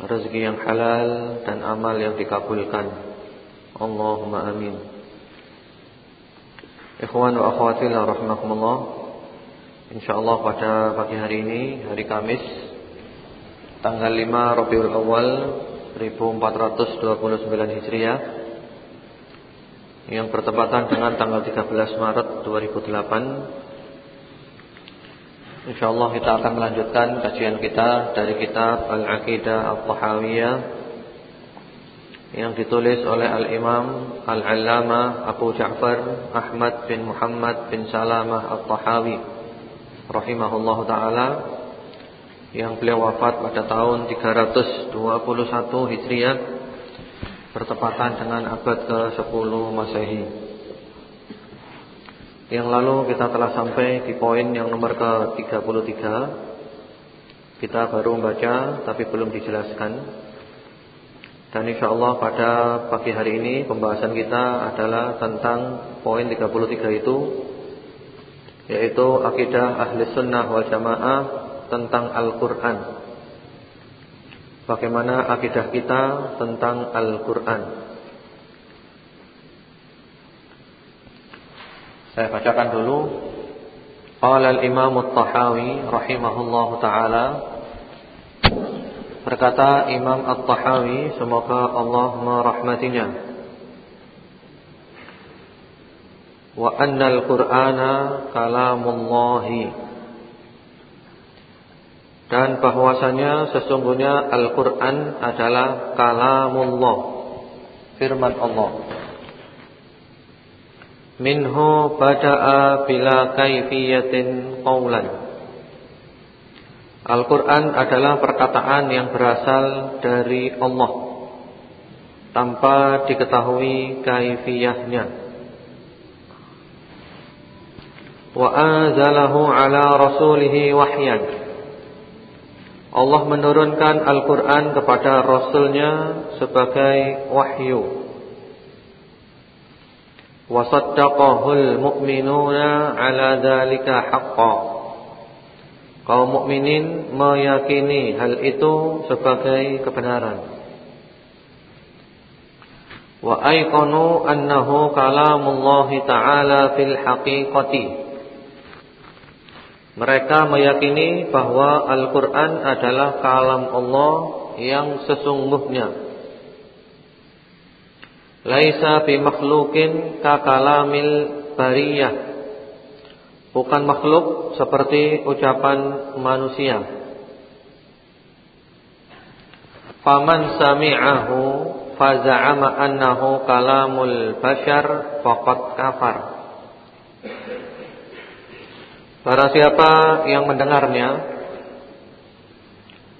rezeki yang halal dan amal yang dikabulkan. Allahumma amin. Ikhwan wa akhwati rahimakumullah. Insyaallah pada pagi hari ini, hari Kamis, tanggal 5 Rabiul Awal 1429 Hijriah yang bertepatan dengan tanggal 13 Maret 2008 InsyaAllah kita akan melanjutkan kajian kita dari kitab Al-Aqidah Al-Tahawiyah yang ditulis oleh Al-Imam Al-Allama Abu Ja'far Ahmad bin Muhammad bin Salamah Al-Tahawi rahimahullah taala yang beliau wafat pada tahun 321 Hijriah bertepatan dengan abad ke-10 Masehi. Yang lalu kita telah sampai di poin yang nomor ke-33 Kita baru membaca tapi belum dijelaskan. Dan insya Allah pada pagi hari ini pembahasan kita adalah tentang poin 33 itu Yaitu akidah ahli sunnah wal jamaah tentang Al-Quran. Bagaimana akidah kita tentang Al-Quran Saya bacakan dulu. Qala al-Imam At-Tahawi rahimahullahu taala berkata Imam At-Tahawi semoga Allah merahmatinya. Wa anna al-Qur'ana kalamullahi dan bahwasanya sesungguhnya Al-Qur'an adalah kalamullah firman Allah minhu bada'a bila kaifiyatin qawlan. Al-Quran adalah perkataan yang berasal dari Allah Tanpa diketahui kaifiyahnya. Wa anzalahu ala rasulihi wahyan. Allah menurunkan Al-Quran kepada Rasulnya sebagai wahyu wasaddaqahul mu'minuna ala dzalika haqqan kaum mukminin meyakini hal itu sebagai kebenaran. Wa ayqanu annahu kalamullah ta'ala fil haqiqati. Mereka meyakini bahwa Al-Qur'an adalah kalam Allah yang sesungguhnya Laisa bi makhlukin ka kalamil bariyah. Bukan makhluk seperti ucapan manusia. Faman sami'ahu faza'ama annahu kalamul bashar faqad kafar. Para siapa yang mendengarnya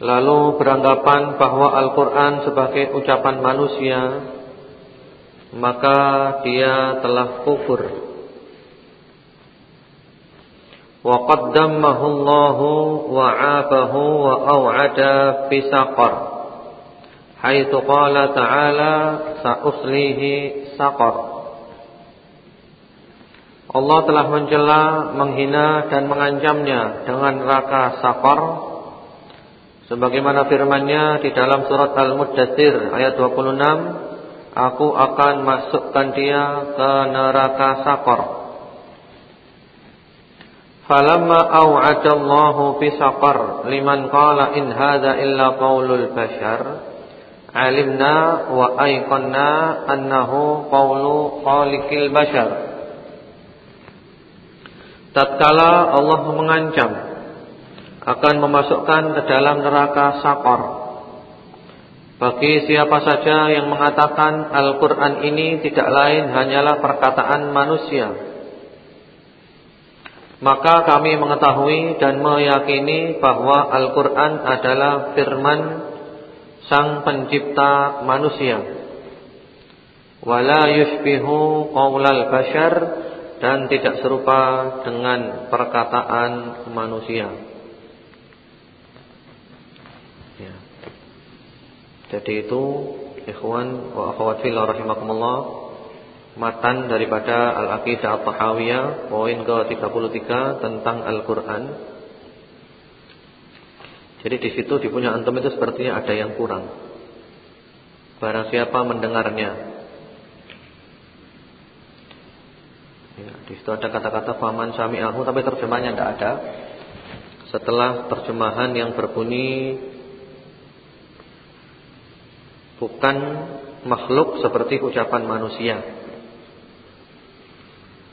lalu beranggapan bahwa Al-Qur'an sebagai ucapan manusia maka dia telah kufur. Wa qaddamahu Allah wa 'abahu wa aw'ada fi saqar. Haitsu qala ta'ala sa'uslihi saqar. Allah telah mencela, menghina dan mengancamnya dengan neraka saqar sebagaimana firman-Nya di dalam surat Al-Muddatsir ayat 26 Aku akan masukkan dia ke neraka sakor. Falamma au'adallahu fi saqar liman qala in hadza illa qaulul bashar alimna wa aiqanna annahu qawlu khaliqil bashar tatkala Allah mengancam akan memasukkan ke dalam neraka sakor bagi siapa saja yang mengatakan Al-Quran ini tidak lain hanyalah perkataan manusia. Maka kami mengetahui dan meyakini bahwa Al-Quran adalah firman Sang pencipta manusia. Wala yushbihu qawlal bashar Dan tidak serupa dengan perkataan manusia Jadi itu ikhwan wa akhwat fillah rahimakumullah matan daripada Al-Aqidah At-Tahawiyah poin ke-33 tentang Al-Qur'an. Jadi di situ di punya antum itu sepertinya ada yang kurang. Barang siapa mendengarnya. Ya, di situ ada kata-kata faman sami'ahu tapi terjemahnya tidak ada. Setelah terjemahan yang berbunyi bukan makhluk seperti ucapan manusia.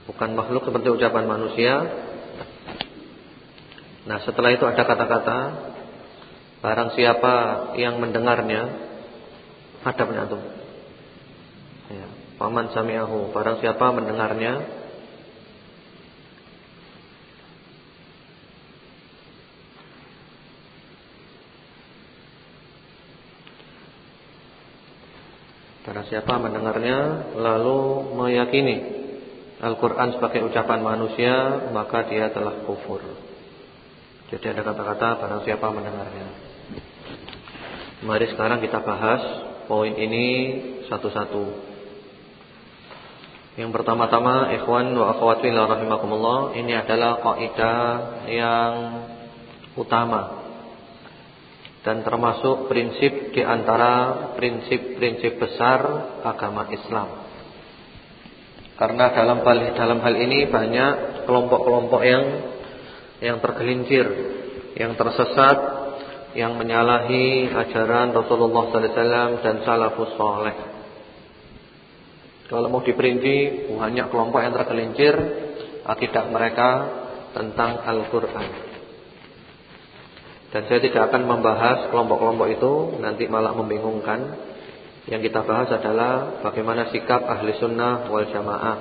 Bukan makhluk seperti ucapan manusia. Nah, setelah itu ada kata-kata barang siapa yang mendengarnya ada penyantum. Ya, paman sami'ahu, barang siapa mendengarnya Karena siapa mendengarnya lalu meyakini Al-Quran sebagai ucapan manusia Maka dia telah kufur. Jadi ada kata-kata barang siapa mendengarnya. Mari sekarang kita bahas Poin ini satu-satu. Yang pertama-tama Ikhwan wa rahimakumullah Ini adalah kaidah yang utama dan termasuk prinsip di antara prinsip-prinsip besar agama Islam. Karena dalam hal dalam hal ini banyak kelompok-kelompok yang yang tergelincir, yang tersesat, yang menyalahi ajaran Rasulullah wasallam dan salafus saleh. Kalau mau diperinci, banyak kelompok yang tergelincir akidah mereka tentang Al-Qur'an. Dan saya tidak akan membahas kelompok-kelompok itu Nanti malah membingungkan. Yang kita bahas adalah Bagaimana sikap ahli sunnah wal jamaah.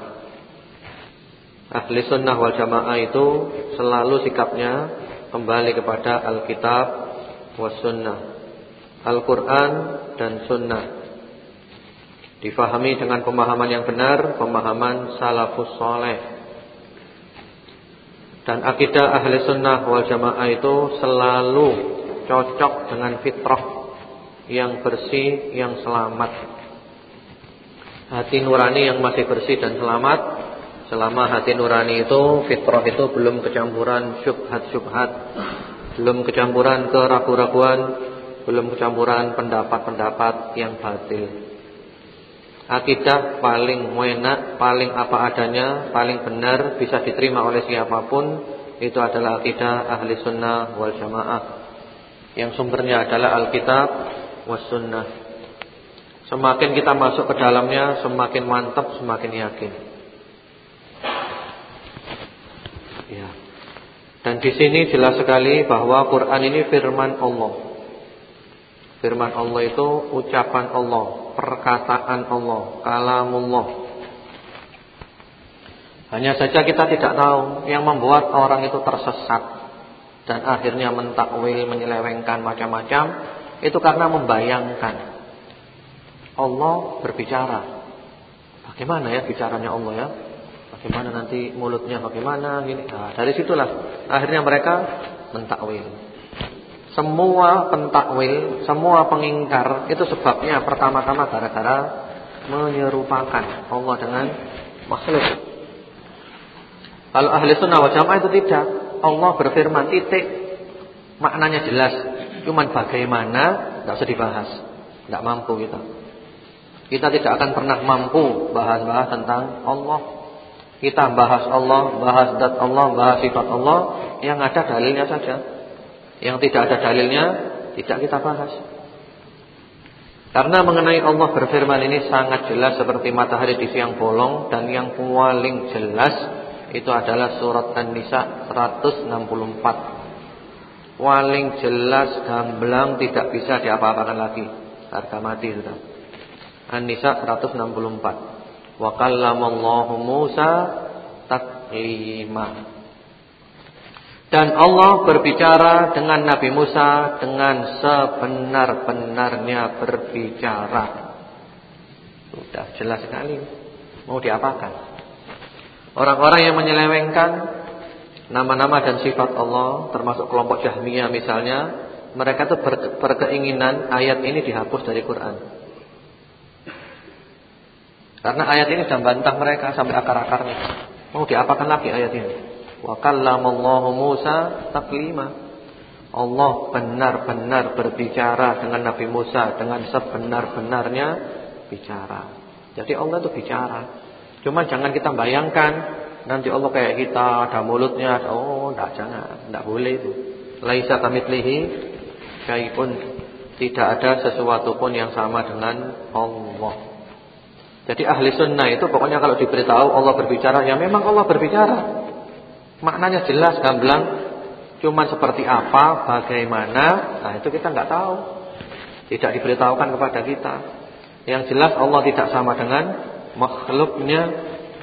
Ahli sunnah wal jamaah itu Selalu sikapnya Kembali kepada Alkitab Was sunnah Al-Quran dan sunnah. Difahami dengan pemahaman yang benar Pemahaman salafus soleh dan akidah ahli sunnah wal jamaah itu selalu cocok dengan fitrah yang bersih, yang selamat. Hati nurani yang masih bersih dan selamat. Selama hati nurani itu Fitrah itu belum kecampuran syubhat-syubhat. Belum kecampuran keraguan-raguan Belum kecampuran pendapat-pendapat yang batil Akidah paling enak, paling apa adanya, paling benar, bisa diterima oleh siapa pun Itu adalah akidah ahli sunnah wal jamaah. Yang sumbernya adalah Alkitab was sunnah. Semakin kita masuk ke dalamnya Semakin mantap, semakin yakin. Ya. Dan di sini jelas sekali bahwa Quran ini firman Allah Firman Allah itu ucapan Allah, perkataan Allah, kalamullah. Hanya saja kita tidak tahu yang membuat orang itu tersesat dan akhirnya mentakwil, menyelewengkan macam-macam itu karena membayangkan Allah berbicara. Bagaimana ya bicaranya Allah ya? Bagaimana nanti mulutnya bagaimana gini. Nah, dari situlah akhirnya mereka mentakwil. Semua pentakwil, semua pengingkar itu sebabnya pertama-tama gara-gara menyerupakan Allah dengan makhluk. Kalau ahli sunnah wal jamaah itu tidak. Allah berfirman titik. Maknanya jelas. Cuman bagaimana tidak usah dibahas. Tidak mampu kita. Kita tidak akan pernah mampu bahas-bahas tentang Allah. Kita bahas Allah, bahas dat Allah, bahas sifat Allah yang ada dalilnya saja. Yang tidak ada dalilnya tidak kita bahas. Karena mengenai Allah berfirman ini sangat jelas seperti matahari di siang bolong dan yang paling jelas itu adalah surat An-Nisa 164. Paling jelas gamblang tidak bisa diapa-apakan lagi. Harga mati sudah. An-Nisa 164. Wa kallamallahu Musa taklima. Dan Allah berbicara dengan Nabi Musa dengan sebenar-benarnya berbicara. Sudah jelas sekali. Mau diapakan? Orang-orang yang menyelewengkan nama-nama dan sifat Allah, termasuk kelompok Jahmiyah misalnya, mereka itu berkeinginan ayat ini dihapus dari Quran. Karena ayat ini sudah bantah mereka sampai akar-akarnya. Mau diapakan lagi ayat ini? Wa kallamallahu Musa taklima. Allah benar-benar berbicara dengan Nabi Musa dengan sebenar-benarnya bicara. Jadi Allah itu bicara. Cuma jangan kita bayangkan nanti Allah kayak kita ada mulutnya, oh enggak jangan, enggak boleh itu. Laisa kamitslihi syai'un. Tidak ada sesuatu pun yang sama dengan Allah. Jadi ahli sunnah itu pokoknya kalau diberitahu Allah berbicara, ya memang Allah berbicara. Maknanya jelas gamblang, cuma seperti apa, bagaimana, nah itu kita nggak tahu. Tidak diberitahukan kepada kita. Yang jelas Allah tidak sama dengan makhluknya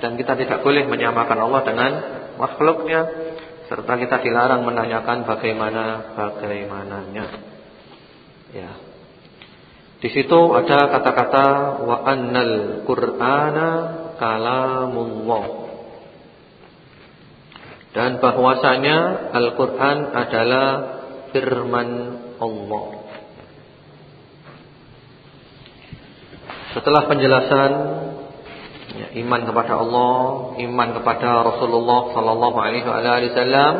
dan kita tidak boleh menyamakan Allah dengan makhluknya serta kita dilarang menanyakan bagaimana bagaimananya. Ya. Di situ ada kata-kata wa annal qur'ana kalamullah. Dan bahwasanya Al-Quran adalah firman Allah. Setelah penjelasan ya, Iman kepada Allah Iman kepada Rasulullah Sallallahu alaihi wasallam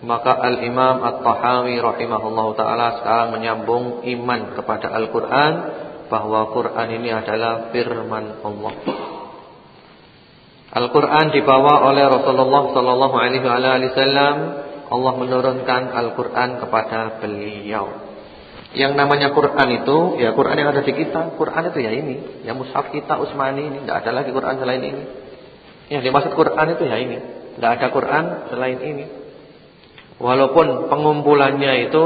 Maka Al-Imam At-Tahawi Rahimahullah ta'ala sekarang menyambung Iman kepada Al-Quran Bahwa Quran ini adalah firman Allah Al-Quran dibawa oleh Rasulullah Sallallahu Alaihi Wasallam. Allah menurunkan Al-Quran kepada beliau. Yang namanya Quran itu, ya Quran yang ada di kita. Quran itu ya ini, ya mushaf kita Utsmani ini, tidak ada lagi Quran selain ini. Yang dimaksud Quran itu ya ini, tidak ada Quran selain ini. Walaupun pengumpulannya itu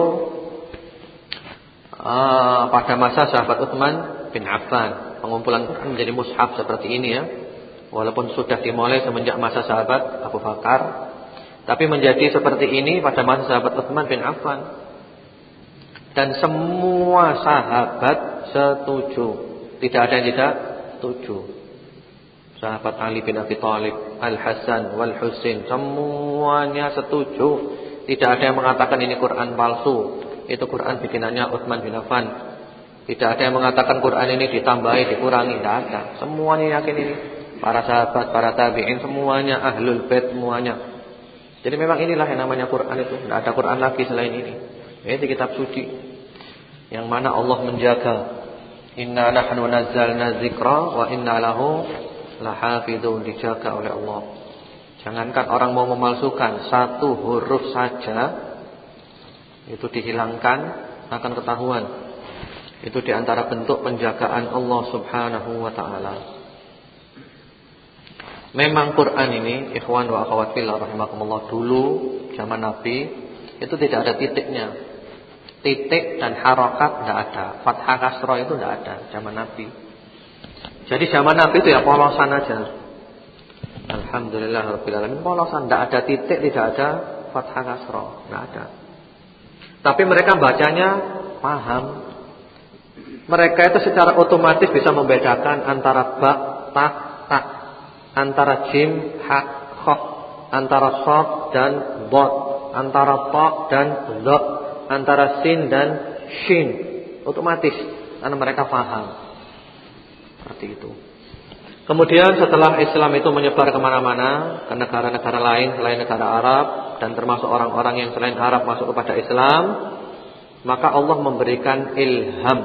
uh, pada masa sahabat Utsman bin Affan, pengumpulan Quran menjadi mushaf seperti ini ya. Walaupun sudah dimulai semenjak masa sahabat Abu Bakar Tapi menjadi seperti ini pada masa sahabat Uthman bin Affan. Dan semua sahabat setuju. Tidak ada yang tidak setuju. Sahabat Ali bin Abi Thalib Al-Hasan wal Husin Semuanya setuju. Tidak ada yang mengatakan ini Quran palsu. Itu Quran bikinannya Uthman bin Affan. Tidak ada yang mengatakan Quran ini ditambahi, dikurangi. Tidak ada. Semuanya yakin ini Para sahabat, para tabi'in semuanya ahlul bait semuanya. Jadi memang inilah yang namanya Quran itu. Tidak ada Quran lagi selain ini. Ini kitab suci. Yang mana Allah menjaga. Inna nahnu nazzalna dzikra wa inna lahu lahafidun dijaga oleh Allah. Jangankan orang mau memalsukan satu huruf saja itu dihilangkan akan ketahuan. Itu di antara bentuk penjagaan Allah Subhanahu wa taala. Memang Quran ini ikhwan wa akhwat fillah rahimakumullah dulu zaman Nabi itu tidak ada titiknya. Titik dan harokat tidak ada. Fathah kasroh itu tidak ada zaman Nabi. Jadi zaman Nabi itu ya polosan aja. Alhamdulillah rabbil alamin polosan, tidak ada titik, tidak ada fathah kasroh, tidak ada. Tapi mereka bacanya paham. Mereka itu secara otomatis bisa membedakan antara ba, ta, ta antara jim, ha, kha, antara sad dan dot, antara ta dan dot, antara sin dan shin. Otomatis karena mereka paham. Seperti itu. Kemudian setelah Islam itu menyebar ke mana-mana ke negara-negara lain selain negara Arab dan termasuk orang-orang yang selain Arab masuk kepada Islam, maka Allah memberikan ilham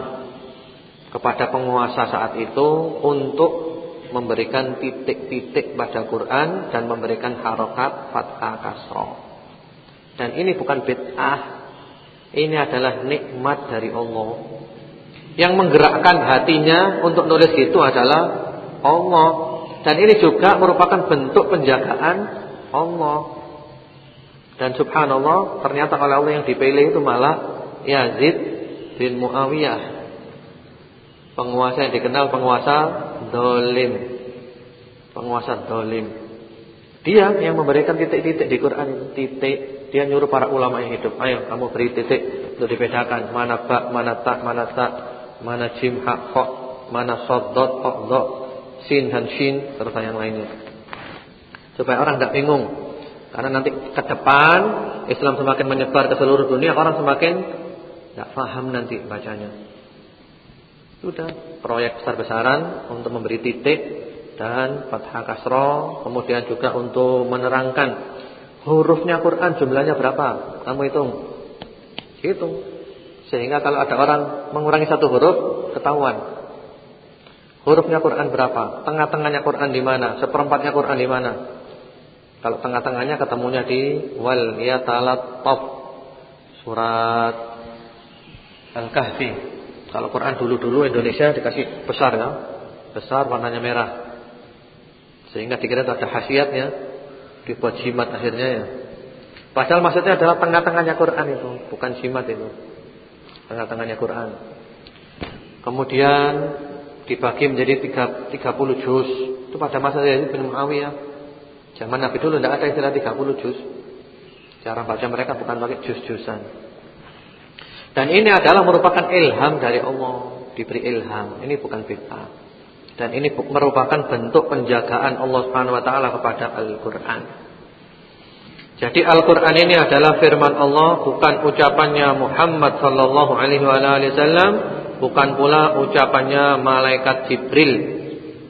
kepada penguasa saat itu untuk memberikan titik-titik pada Quran dan memberikan harokat fathah kasroh. Dan ini bukan bid'ah, ini adalah nikmat dari Allah. Yang menggerakkan hatinya untuk nulis itu adalah Allah. Dan ini juga merupakan bentuk penjagaan Allah. Dan subhanallah ternyata oleh Allah yang dipilih itu malah Yazid bin Muawiyah. Penguasa yang dikenal penguasa dolim. Penguasa dolim. Dia yang memberikan titik-titik di Quran. Titik. Dia nyuruh para ulama yang hidup. Ayo kamu beri titik untuk dibedakan. Mana bak, mana tak, mana tak. Mana jim, hak, hok. Mana sod, dot, hok, dot. Sin dan shin. Serta yang lainnya. Supaya orang tidak bingung. Karena nanti ke depan Islam semakin menyebar ke seluruh dunia. Orang semakin tidak paham nanti bacanya. Sudah proyek besar-besaran untuk memberi titik dan fathah kasroh, kemudian juga untuk menerangkan hurufnya Quran jumlahnya berapa. Kamu hitung. Hitung. Sehingga kalau ada orang mengurangi satu huruf, ketahuan. Hurufnya Quran berapa? Tengah-tengahnya Quran di mana? Seperempatnya Quran di mana? Kalau tengah-tengahnya ketemunya di wal yatalattaf surat Al-Kahfi kalau Quran dulu-dulu Indonesia dikasih besar ya. Besar warnanya merah. Sehingga dikira ada khasiatnya. Dibuat jimat akhirnya ya. Padahal maksudnya adalah tengah-tengahnya Quran itu. Bukan jimat itu. Tengah-tengahnya Quran. Kemudian dibagi menjadi 30 juz. Itu pada masa Yazid bin Muawiyah. Zaman Nabi dulu tidak ada istilah 30 juz. Cara baca mereka bukan pakai juz-juzan. Dan ini adalah merupakan ilham dari Allah, diberi ilham. Ini bukan bid'ah. Dan ini merupakan bentuk penjagaan Allah Subhanahu wa taala kepada Al-Qur'an. Jadi Al-Qur'an ini adalah firman Allah, bukan ucapannya Muhammad sallallahu alaihi wasallam, bukan pula ucapannya malaikat Jibril.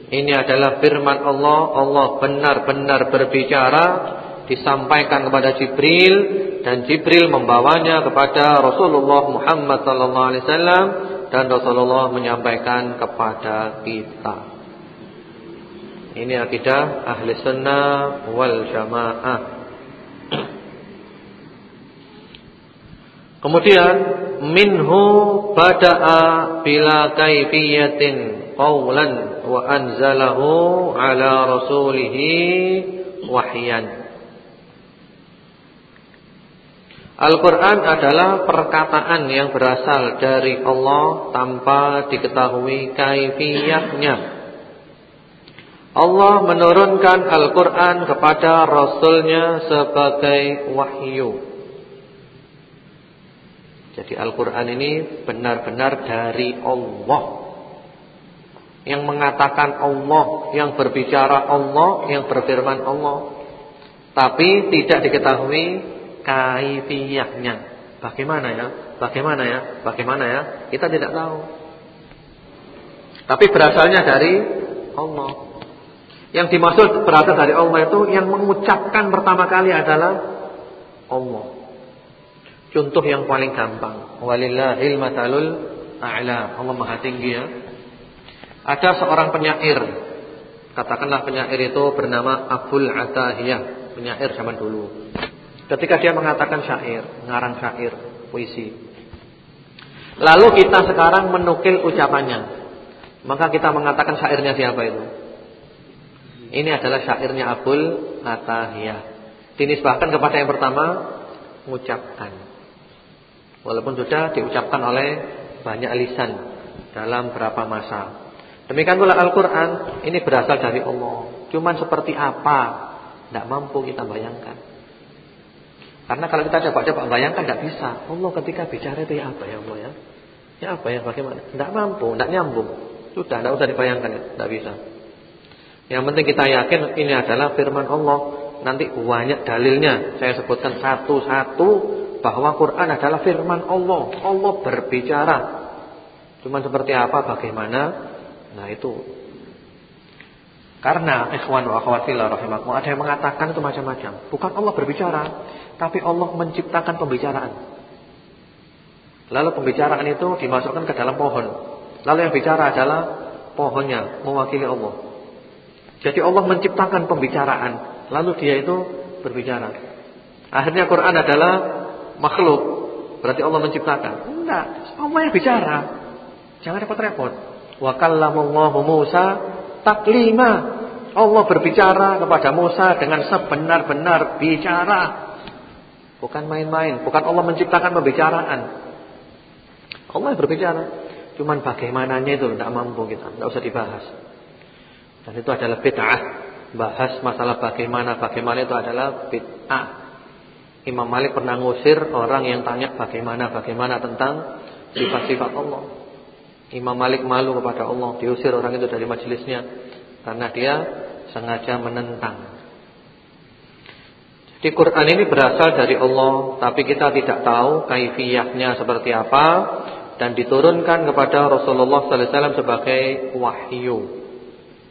Ini adalah firman Allah, Allah benar-benar berbicara disampaikan kepada Jibril dan Jibril membawanya kepada Rasulullah Muhammad sallallahu alaihi wasallam dan Rasulullah menyampaikan kepada kita. Ini akidah ahli sunnah wal jamaah. Kemudian minhu bada'a bila kaifiyatin qawlan wa anzalahu ala rasulihi wahyan. Al-Quran adalah perkataan yang berasal dari Allah tanpa diketahui kaifiyahnya. Allah menurunkan Al-Quran kepada Rasulnya sebagai wahyu. Jadi Al-Quran ini benar-benar dari Allah. Yang mengatakan Allah, yang berbicara Allah, yang berfirman Allah. Tapi tidak diketahui kaifiyahnya. Bagaimana ya? Bagaimana ya? Bagaimana ya? Kita tidak tahu. Tapi berasalnya dari Allah. Yang dimaksud berasal dari Allah itu yang mengucapkan pertama kali adalah Allah. Contoh yang paling gampang, walillahil matalul a'la. Allah Maha tinggi ya. Ada seorang penyair. Katakanlah penyair itu bernama Abdul Atahiyah, penyair zaman dulu. Ketika dia mengatakan syair, ngarang syair, puisi. Lalu kita sekarang menukil ucapannya. Maka kita mengatakan syairnya siapa itu? Ini adalah syairnya Abul Atahiyah. Dinisbahkan kepada yang pertama, mengucapkan. Walaupun sudah diucapkan oleh banyak lisan dalam berapa masa. Demikian pula Al-Quran, ini berasal dari Allah. Cuman seperti apa? Tidak mampu kita bayangkan. Karena kalau kita coba-coba bayangkan tidak bisa. Allah ketika bicara itu ya apa ya Allah ya? Ya apa ya bagaimana? Tidak mampu, tidak nyambung. Sudah, tidak usah dibayangkan ya, tidak bisa. Yang penting kita yakin ini adalah firman Allah. Nanti banyak dalilnya. Saya sebutkan satu-satu bahwa Quran adalah firman Allah. Allah berbicara. Cuma seperti apa, bagaimana? Nah itu. Karena ikhwan wa akhwat fillah rahimakumullah ada yang mengatakan itu macam-macam. Bukan Allah berbicara, tapi Allah menciptakan pembicaraan. Lalu pembicaraan itu dimasukkan ke dalam pohon. Lalu yang bicara adalah pohonnya, mewakili Allah. Jadi Allah menciptakan pembicaraan, lalu dia itu berbicara. Akhirnya Quran adalah makhluk. Berarti Allah menciptakan. Enggak, Allah yang bicara. Jangan repot-repot. Wa kallamallahu Musa taklima. Allah berbicara kepada Musa dengan sebenar-benar bicara. Bukan main-main, bukan Allah menciptakan pembicaraan. Allah berbicara. Cuman bagaimananya itu tidak mampu kita, tidak usah dibahas. Dan itu adalah bid'ah. Bahas masalah bagaimana, bagaimana itu adalah bid'ah. Imam Malik pernah ngusir orang yang tanya bagaimana, bagaimana tentang sifat-sifat Allah. Imam Malik malu kepada Allah, diusir orang itu dari majelisnya karena dia sengaja menentang. Jadi Quran ini berasal dari Allah, tapi kita tidak tahu kaifiyahnya seperti apa dan diturunkan kepada Rasulullah wasallam sebagai wahyu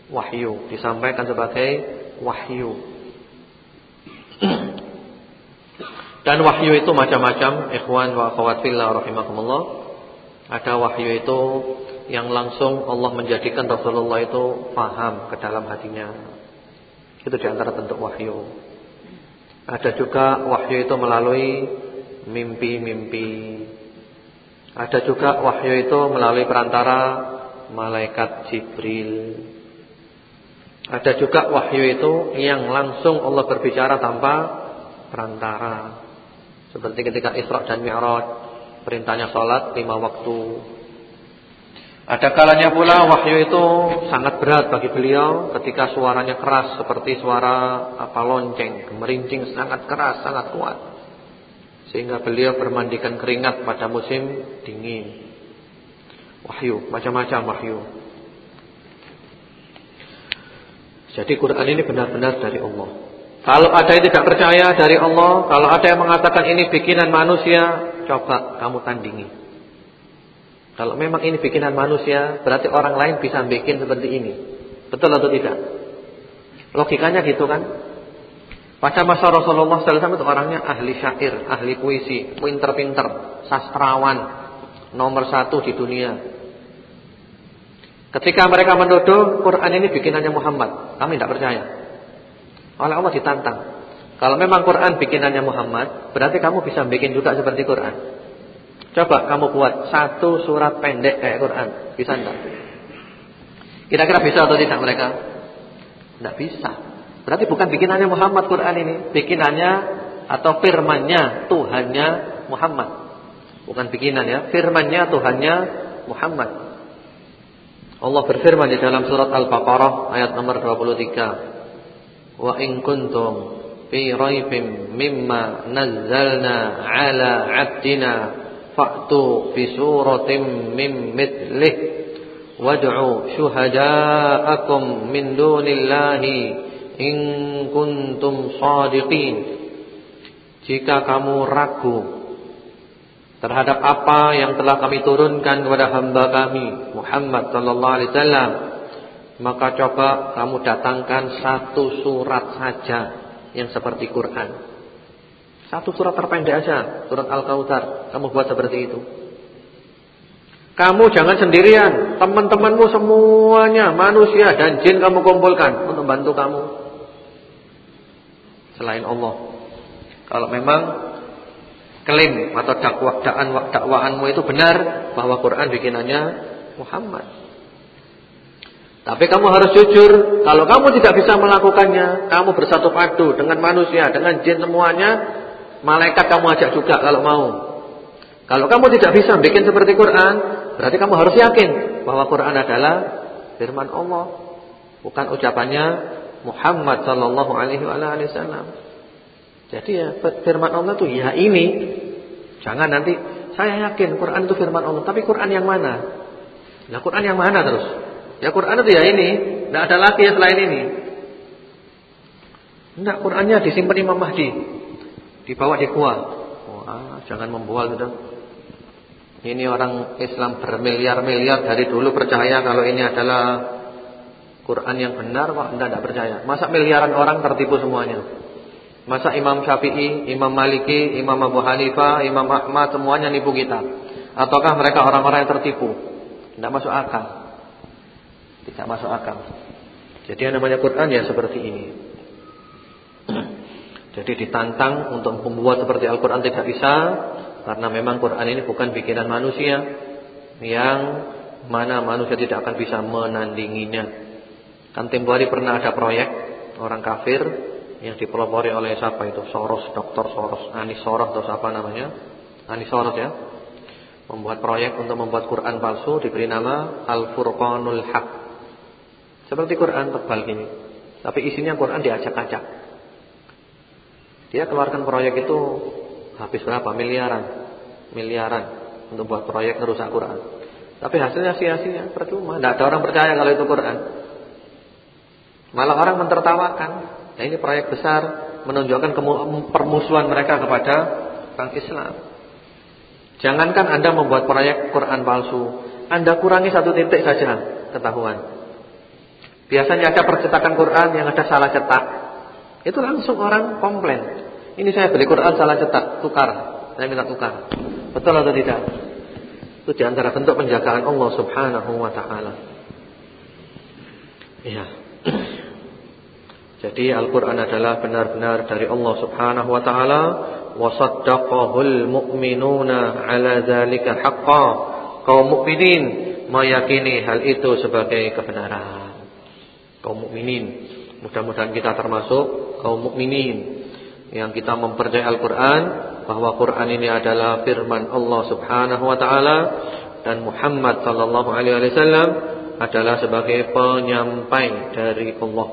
wahyu, disampaikan sebagai wahyu. Dan wahyu itu macam-macam, ikhwan wa akhwat fillah. Ada wahyu itu yang langsung Allah menjadikan Rasulullah itu paham ke dalam hatinya. Itu di antara bentuk wahyu. Ada juga wahyu itu melalui mimpi-mimpi. Ada juga wahyu itu melalui perantara malaikat Jibril. Ada juga wahyu itu yang langsung Allah berbicara tanpa perantara. Seperti ketika Isra dan Mi'raj, perintahnya salat lima waktu. Ada kalanya pula wahyu itu sangat berat bagi beliau ketika suaranya keras seperti suara apa lonceng, gemerincing sangat keras, sangat kuat. Sehingga beliau bermandikan keringat pada musim dingin. Wahyu, macam-macam wahyu. Jadi Quran ini benar-benar dari Allah. Kalau ada yang tidak percaya dari Allah, kalau ada yang mengatakan ini bikinan manusia, coba kamu tandingi. Kalau memang ini bikinan manusia, berarti orang lain bisa bikin seperti ini. Betul atau tidak? Logikanya gitu kan? Pada masa Rasulullah SAW itu orangnya ahli syair, ahli puisi, pinter-pinter, sastrawan, nomor satu di dunia. Ketika mereka menuduh Quran ini bikinannya Muhammad, kami tidak percaya. Oleh Allah ditantang. Kalau memang Quran bikinannya Muhammad, berarti kamu bisa bikin juga seperti Quran. Coba kamu buat satu surat pendek kayak Quran, bisa enggak? Kira-kira bisa atau tidak mereka? Tidak bisa. Berarti bukan bikinannya Muhammad Quran ini, bikinannya atau firmannya Tuhannya Muhammad. Bukan bikinan ya, firmannya Tuhannya Muhammad. Allah berfirman di dalam surat Al-Baqarah ayat nomor 23. Wa in kuntum fi raibin mimma nazzalna ala 'abdina fa'tu bi suratin min mithlih wad'u syuhada'akum min dunillahi in kuntum shadiqin. Jika kamu ragu terhadap apa yang telah kami turunkan kepada hamba kami Muhammad sallallahu alaihi wasallam maka coba kamu datangkan satu surat saja yang seperti Quran. Satu surat terpendek saja surat Al-Kautsar kamu buat seperti itu. Kamu jangan sendirian. Teman-temanmu semuanya manusia dan jin kamu kumpulkan untuk bantu kamu. Selain Allah. Kalau memang klaim atau dakwaan dakwaanmu itu benar bahwa Quran bikinannya Muhammad. Tapi kamu harus jujur, kalau kamu tidak bisa melakukannya, kamu bersatu padu dengan manusia, dengan jin semuanya, malaikat kamu ajak juga kalau mau. Kalau kamu tidak bisa bikin seperti Quran, berarti kamu harus yakin bahwa Quran adalah firman Allah, bukan ucapannya Muhammad sallallahu alaihi wasallam. Jadi ya firman Allah itu ya ini. Jangan nanti saya yakin Quran itu firman Allah, tapi Quran yang mana? Nah, Quran yang mana terus? Ya Quran itu ya ini, tidak ada lagi yang selain ini. Tidak, Qurannya disimpan Imam Mahdi. Dibawa di gua. Wah, jangan membual sudah. Ini orang Islam bermiliar-miliar dari dulu percaya kalau ini adalah Quran yang benar, kok Anda tidak percaya. Masa miliaran orang tertipu semuanya? Masa Imam Syafi'i, Imam Maliki, Imam Abu Hanifah, Imam Ahmad semuanya nipu kita? Ataukah mereka orang-orang yang tertipu? Tidak masuk akal. Tidak masuk akal. Jadi yang namanya Quran ya seperti ini. Jadi ditantang untuk membuat seperti Al-Quran tidak bisa Karena memang Quran ini bukan bikinan manusia Yang mana manusia tidak akan bisa menandinginya. Kan tempo hari pernah ada proyek orang kafir yang dipelopori oleh siapa itu? Soros, Dr. Soros, Anis Soros atau siapa namanya? Anis Soros ya. Membuat proyek untuk membuat Quran palsu diberi nama Al-Furqanul Haq. Seperti Quran tebal gini. Tapi isinya Quran diacak-acak. Dia keluarkan proyek itu habis berapa? Miliaran. Miliaran untuk buat proyek merusak Quran. Tapi hasilnya sia-sia, percuma. Tidak ada orang percaya kalau itu Quran. Malah orang mentertawakan. Nah ini proyek besar menunjukkan permusuhan mereka kepada orang Islam. Jangankan Anda membuat proyek Quran palsu, Anda kurangi satu titik saja ketahuan. Biasanya ada percetakan Quran yang ada salah cetak. Itu langsung orang komplain. Ini saya beli Quran salah cetak, tukar. Saya minta tukar. Betul atau tidak? Itu di antara bentuk penjagaan Allah Subhanahu wa taala. Iya. Jadi Al-Qur'an adalah benar-benar dari Allah Subhanahu wa taala wa saddaqahul mu'minuna 'ala dzalika haqqan. Kaum mukminin meyakini hal itu sebagai kebenaran. Kaum mukminin, mudah-mudahan kita termasuk kaum mukminin yang kita mempercayai Al-Qur'an bahwa Quran ini adalah firman Allah Subhanahu wa taala dan Muhammad sallallahu alaihi wasallam adalah sebagai penyampai dari Allah.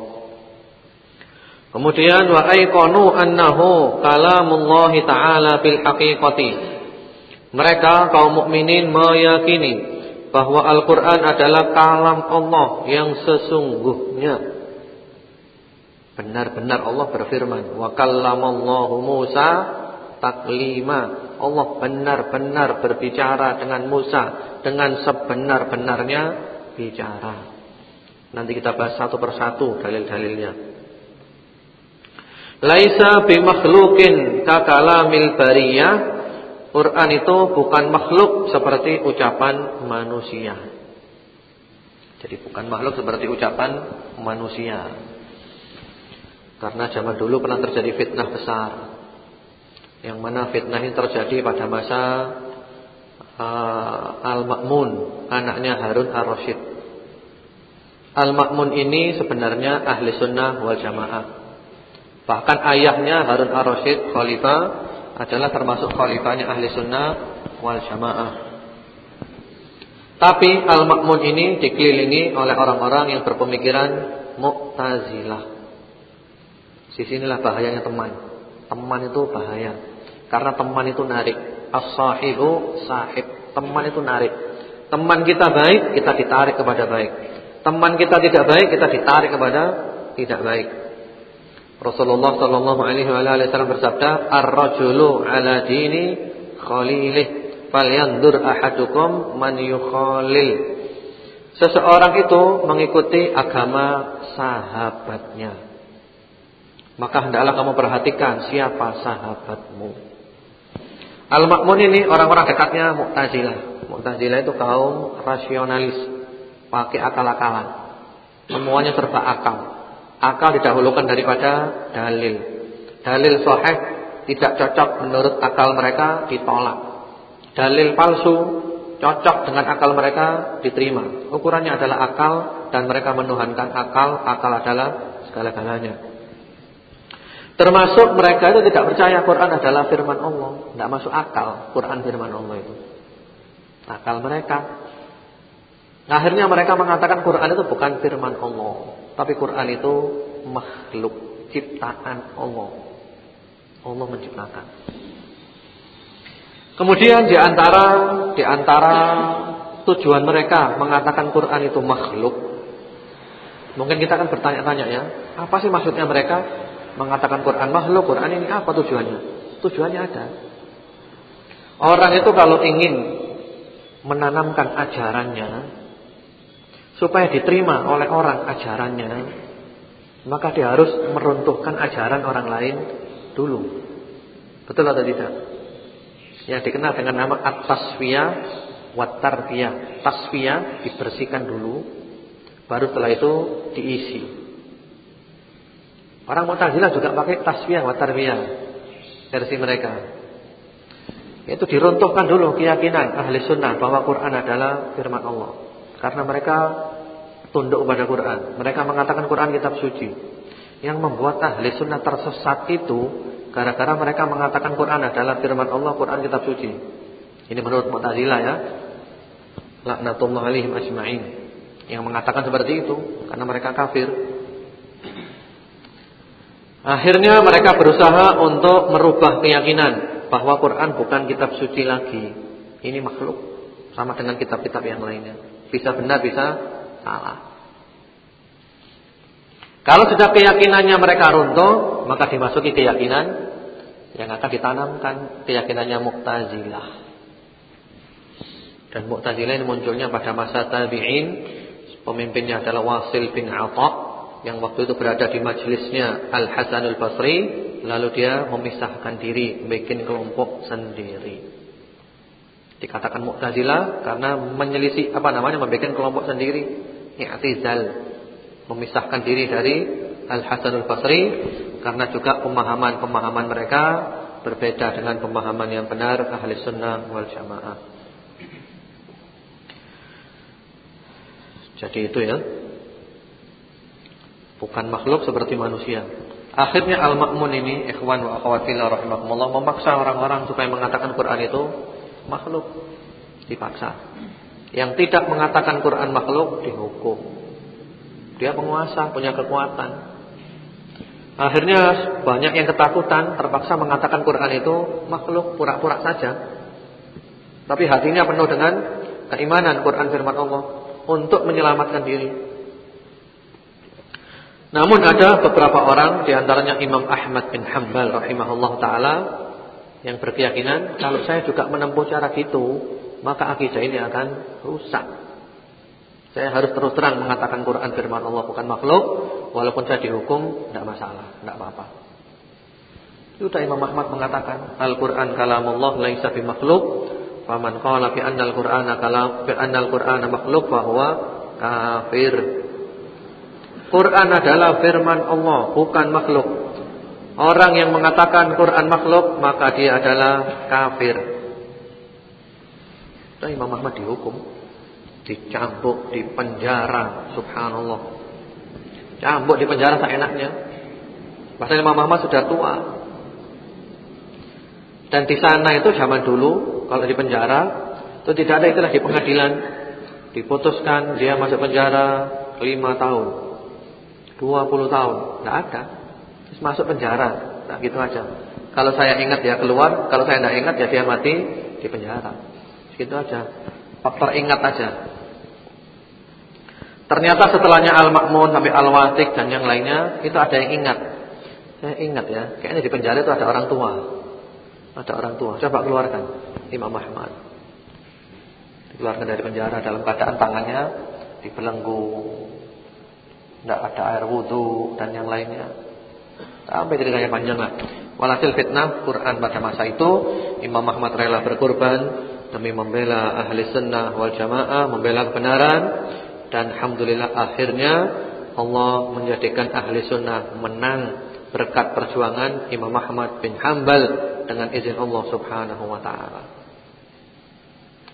Kemudian wa aiqanu annahu kalamullah taala bil haqiqati. Mereka kaum mukminin meyakini bahwa Al-Qur'an adalah kalam Allah yang sesungguhnya. Benar-benar Allah berfirman, wa kallamallahu Musa taklima. Allah benar-benar berbicara dengan Musa dengan sebenar-benarnya bicara. Nanti kita bahas satu persatu dalil-dalilnya. Laisa bimakhluqin kakalamil bariyah. Quran itu bukan makhluk seperti ucapan manusia. Jadi bukan makhluk seperti ucapan manusia. Karena zaman dulu pernah terjadi fitnah besar. Yang mana fitnah ini terjadi pada masa uh, Al-Ma'mun, anaknya Harun Ar-Rasyid. Al-Ma'mun ini sebenarnya ahli sunnah wal jamaah. Bahkan ayahnya Harun Ar-Rasyid khalifah adalah termasuk khalifahnya ahli sunnah wal jamaah. Tapi Al-Ma'mun ini dikelilingi oleh orang-orang yang berpemikiran Mu'tazilah. Sinilah bahayanya teman. Teman itu bahaya. Karena teman itu narik. As-sahibu sahib. Teman itu narik. Teman kita baik, kita ditarik kepada baik. Teman kita tidak baik, kita ditarik kepada tidak baik. Rasulullah sallallahu alaihi wasallam bersabda, "Ar-rajulu ala dini khalilih, falyanzur ahadukum man yukhalil." Seseorang itu mengikuti agama sahabatnya. Maka hendaklah kamu perhatikan siapa sahabatmu. Al-Ma'mun ini orang-orang dekatnya Mu'tazilah. Mu'tazilah itu kaum rasionalis, pakai akal-akalan. Semuanya serba akal. Akal didahulukan daripada dalil. Dalil sahih tidak cocok menurut akal mereka ditolak. Dalil palsu cocok dengan akal mereka diterima. Ukurannya adalah akal dan mereka menuhankan akal, akal adalah segala-galanya. Termasuk mereka itu tidak percaya Quran adalah firman Allah, tidak masuk akal Quran firman Allah itu. Akal mereka. Akhirnya mereka mengatakan Quran itu bukan firman Allah. Tapi Quran itu makhluk ciptaan Allah. Allah menciptakan. Kemudian di antara di antara tujuan mereka mengatakan Quran itu makhluk. Mungkin kita akan bertanya-tanya ya, apa sih maksudnya mereka mengatakan Quran makhluk? Quran ini apa tujuannya? Tujuannya ada. Orang itu kalau ingin menanamkan ajarannya supaya diterima oleh orang ajarannya, maka dia harus meruntuhkan ajaran orang lain dulu. Betul atau tidak? Yang dikenal dengan nama at-tasfiyah wa tarbiyah. Tasfiyah dibersihkan dulu, baru setelah itu diisi. Orang Mu'tazilah juga pakai tasfiyah wa tarbiyah versi mereka. Itu diruntuhkan dulu keyakinan ahli sunnah bahwa Quran adalah firman Allah. Karena mereka tunduk kepada Quran. Mereka mengatakan Quran kitab suci. Yang membuat ahli sunnah tersesat itu gara-gara mereka mengatakan Quran adalah firman Allah, Quran kitab suci. Ini menurut Mu'tazilah ya. Laknatullah alaihim ajma'in. Yang mengatakan seperti itu karena mereka kafir. Akhirnya mereka berusaha untuk merubah keyakinan bahwa Quran bukan kitab suci lagi. Ini makhluk sama dengan kitab-kitab yang lainnya. Bisa benar, bisa salah. Kalau sudah keyakinannya mereka runtuh, maka dimasuki keyakinan yang akan ditanamkan keyakinannya Mu'tazilah. Dan Mu'tazilah ini munculnya pada masa tabi'in, pemimpinnya adalah Wasil bin Atha yang waktu itu berada di majelisnya Al Hasan Al Basri, lalu dia memisahkan diri, bikin kelompok sendiri. Dikatakan Mu'tazilah karena menyelisih apa namanya membuat kelompok sendiri, i'tizal memisahkan diri dari Al Hasan Al Basri karena juga pemahaman-pemahaman mereka berbeda dengan pemahaman yang benar ahli sunnah wal jamaah. Jadi itu ya. Bukan makhluk seperti manusia. Akhirnya Al-Ma'mun ini ikhwan wa akhwat fillah rahimakumullah memaksa orang-orang supaya mengatakan Quran itu makhluk. Dipaksa. Yang tidak mengatakan Quran makhluk dihukum. Dia penguasa, punya kekuatan. Akhirnya banyak yang ketakutan, terpaksa mengatakan Quran itu makhluk pura-pura saja. Tapi hatinya penuh dengan keimanan Quran firman Allah untuk menyelamatkan diri. Namun ada beberapa orang di antaranya Imam Ahmad bin Hambal rahimahullah taala yang berkeyakinan kalau saya juga menempuh cara gitu, maka akidah ini akan rusak. Saya harus terus terang mengatakan Quran firman Allah bukan makhluk, walaupun saya dihukum tidak masalah, tidak apa-apa. Sudah Imam Ahmad mengatakan Al-Quran kalamullah laisa makhluk, faman qala fi anna al-Qur'ana kalam fi anna al-Qur'ana makhluk bahwa kafir. Quran adalah firman Allah, bukan makhluk. Orang yang mengatakan Quran makhluk, maka dia adalah kafir. Sudah Imam Ahmad dihukum dicambuk di penjara subhanallah. Cambuk di penjara seenaknya bahasa Imam Muhammad sudah tua. Dan di sana itu zaman dulu kalau di penjara itu tidak ada istilah di pengadilan. Diputuskan dia masuk penjara 5 tahun 20 tahun. Tidak ada Terus masuk penjara nah gitu aja kalau saya ingat ya keluar kalau saya tidak ingat ya dia mati di penjara gitu aja faktor ingat aja Ternyata setelahnya Al-Ma'mun sampai Al-Wasik dan yang lainnya itu ada yang ingat. Saya ingat ya, kayaknya di penjara itu ada orang tua. Ada orang tua. Coba keluarkan Imam Ahmad. Dikeluarkan dari penjara dalam keadaan tangannya dibelenggu. Tidak ada air wudhu dan yang lainnya. Sampai ceritanya panjang lah. Walhasil fitnah Quran pada masa itu Imam Ahmad rela berkorban demi membela ahli sunnah wal jamaah, membela kebenaran dan Alhamdulillah akhirnya Allah menjadikan ahli sunnah menang berkat perjuangan Imam Ahmad bin Hambal dengan izin Allah subhanahu wa ta'ala.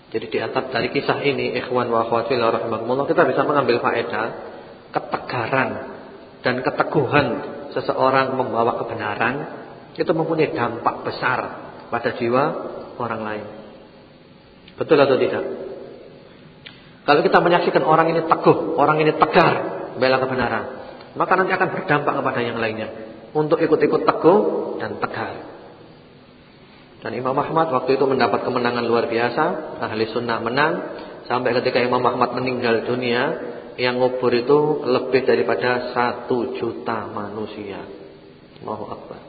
Jadi di atas dari kisah ini ikhwan wa akhwat fillah kita bisa mengambil faedah ketegaran dan keteguhan seseorang membawa kebenaran itu mempunyai dampak besar pada jiwa orang lain. Betul atau tidak? Kalau kita menyaksikan orang ini teguh, orang ini tegar bela kebenaran, maka nanti akan berdampak kepada yang lainnya untuk ikut-ikut teguh dan tegar. Dan Imam Ahmad waktu itu mendapat kemenangan luar biasa, ahli sunnah menang sampai ketika Imam Ahmad meninggal dunia, yang ngubur itu lebih daripada satu juta manusia. Allahu Akbar.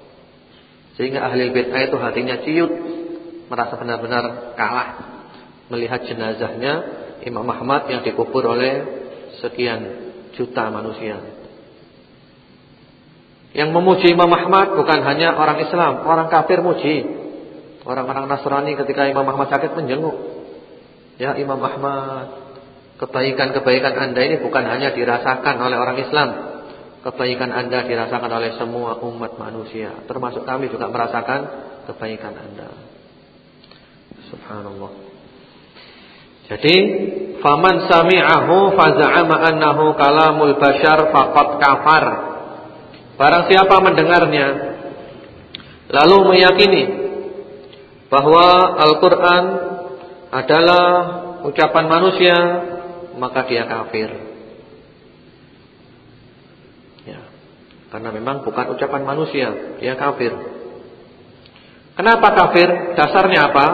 Sehingga ahli bid'ah itu hatinya ciut, merasa benar-benar kalah melihat jenazahnya Imam Ahmad yang dikubur oleh sekian juta manusia. Yang memuji Imam Ahmad bukan hanya orang Islam, orang kafir muji. Orang-orang Nasrani ketika Imam Ahmad sakit menjenguk. Ya Imam Ahmad, kebaikan-kebaikan Anda ini bukan hanya dirasakan oleh orang Islam. Kebaikan Anda dirasakan oleh semua umat manusia, termasuk kami juga merasakan kebaikan Anda. Subhanallah. Jadi faman sami'ahu faza'ama annahu kalamul bashar faqad kafar. Barang siapa mendengarnya lalu meyakini bahwa Al-Qur'an adalah ucapan manusia, maka dia kafir. Ya. Karena memang bukan ucapan manusia, dia kafir. Kenapa kafir? Dasarnya apa?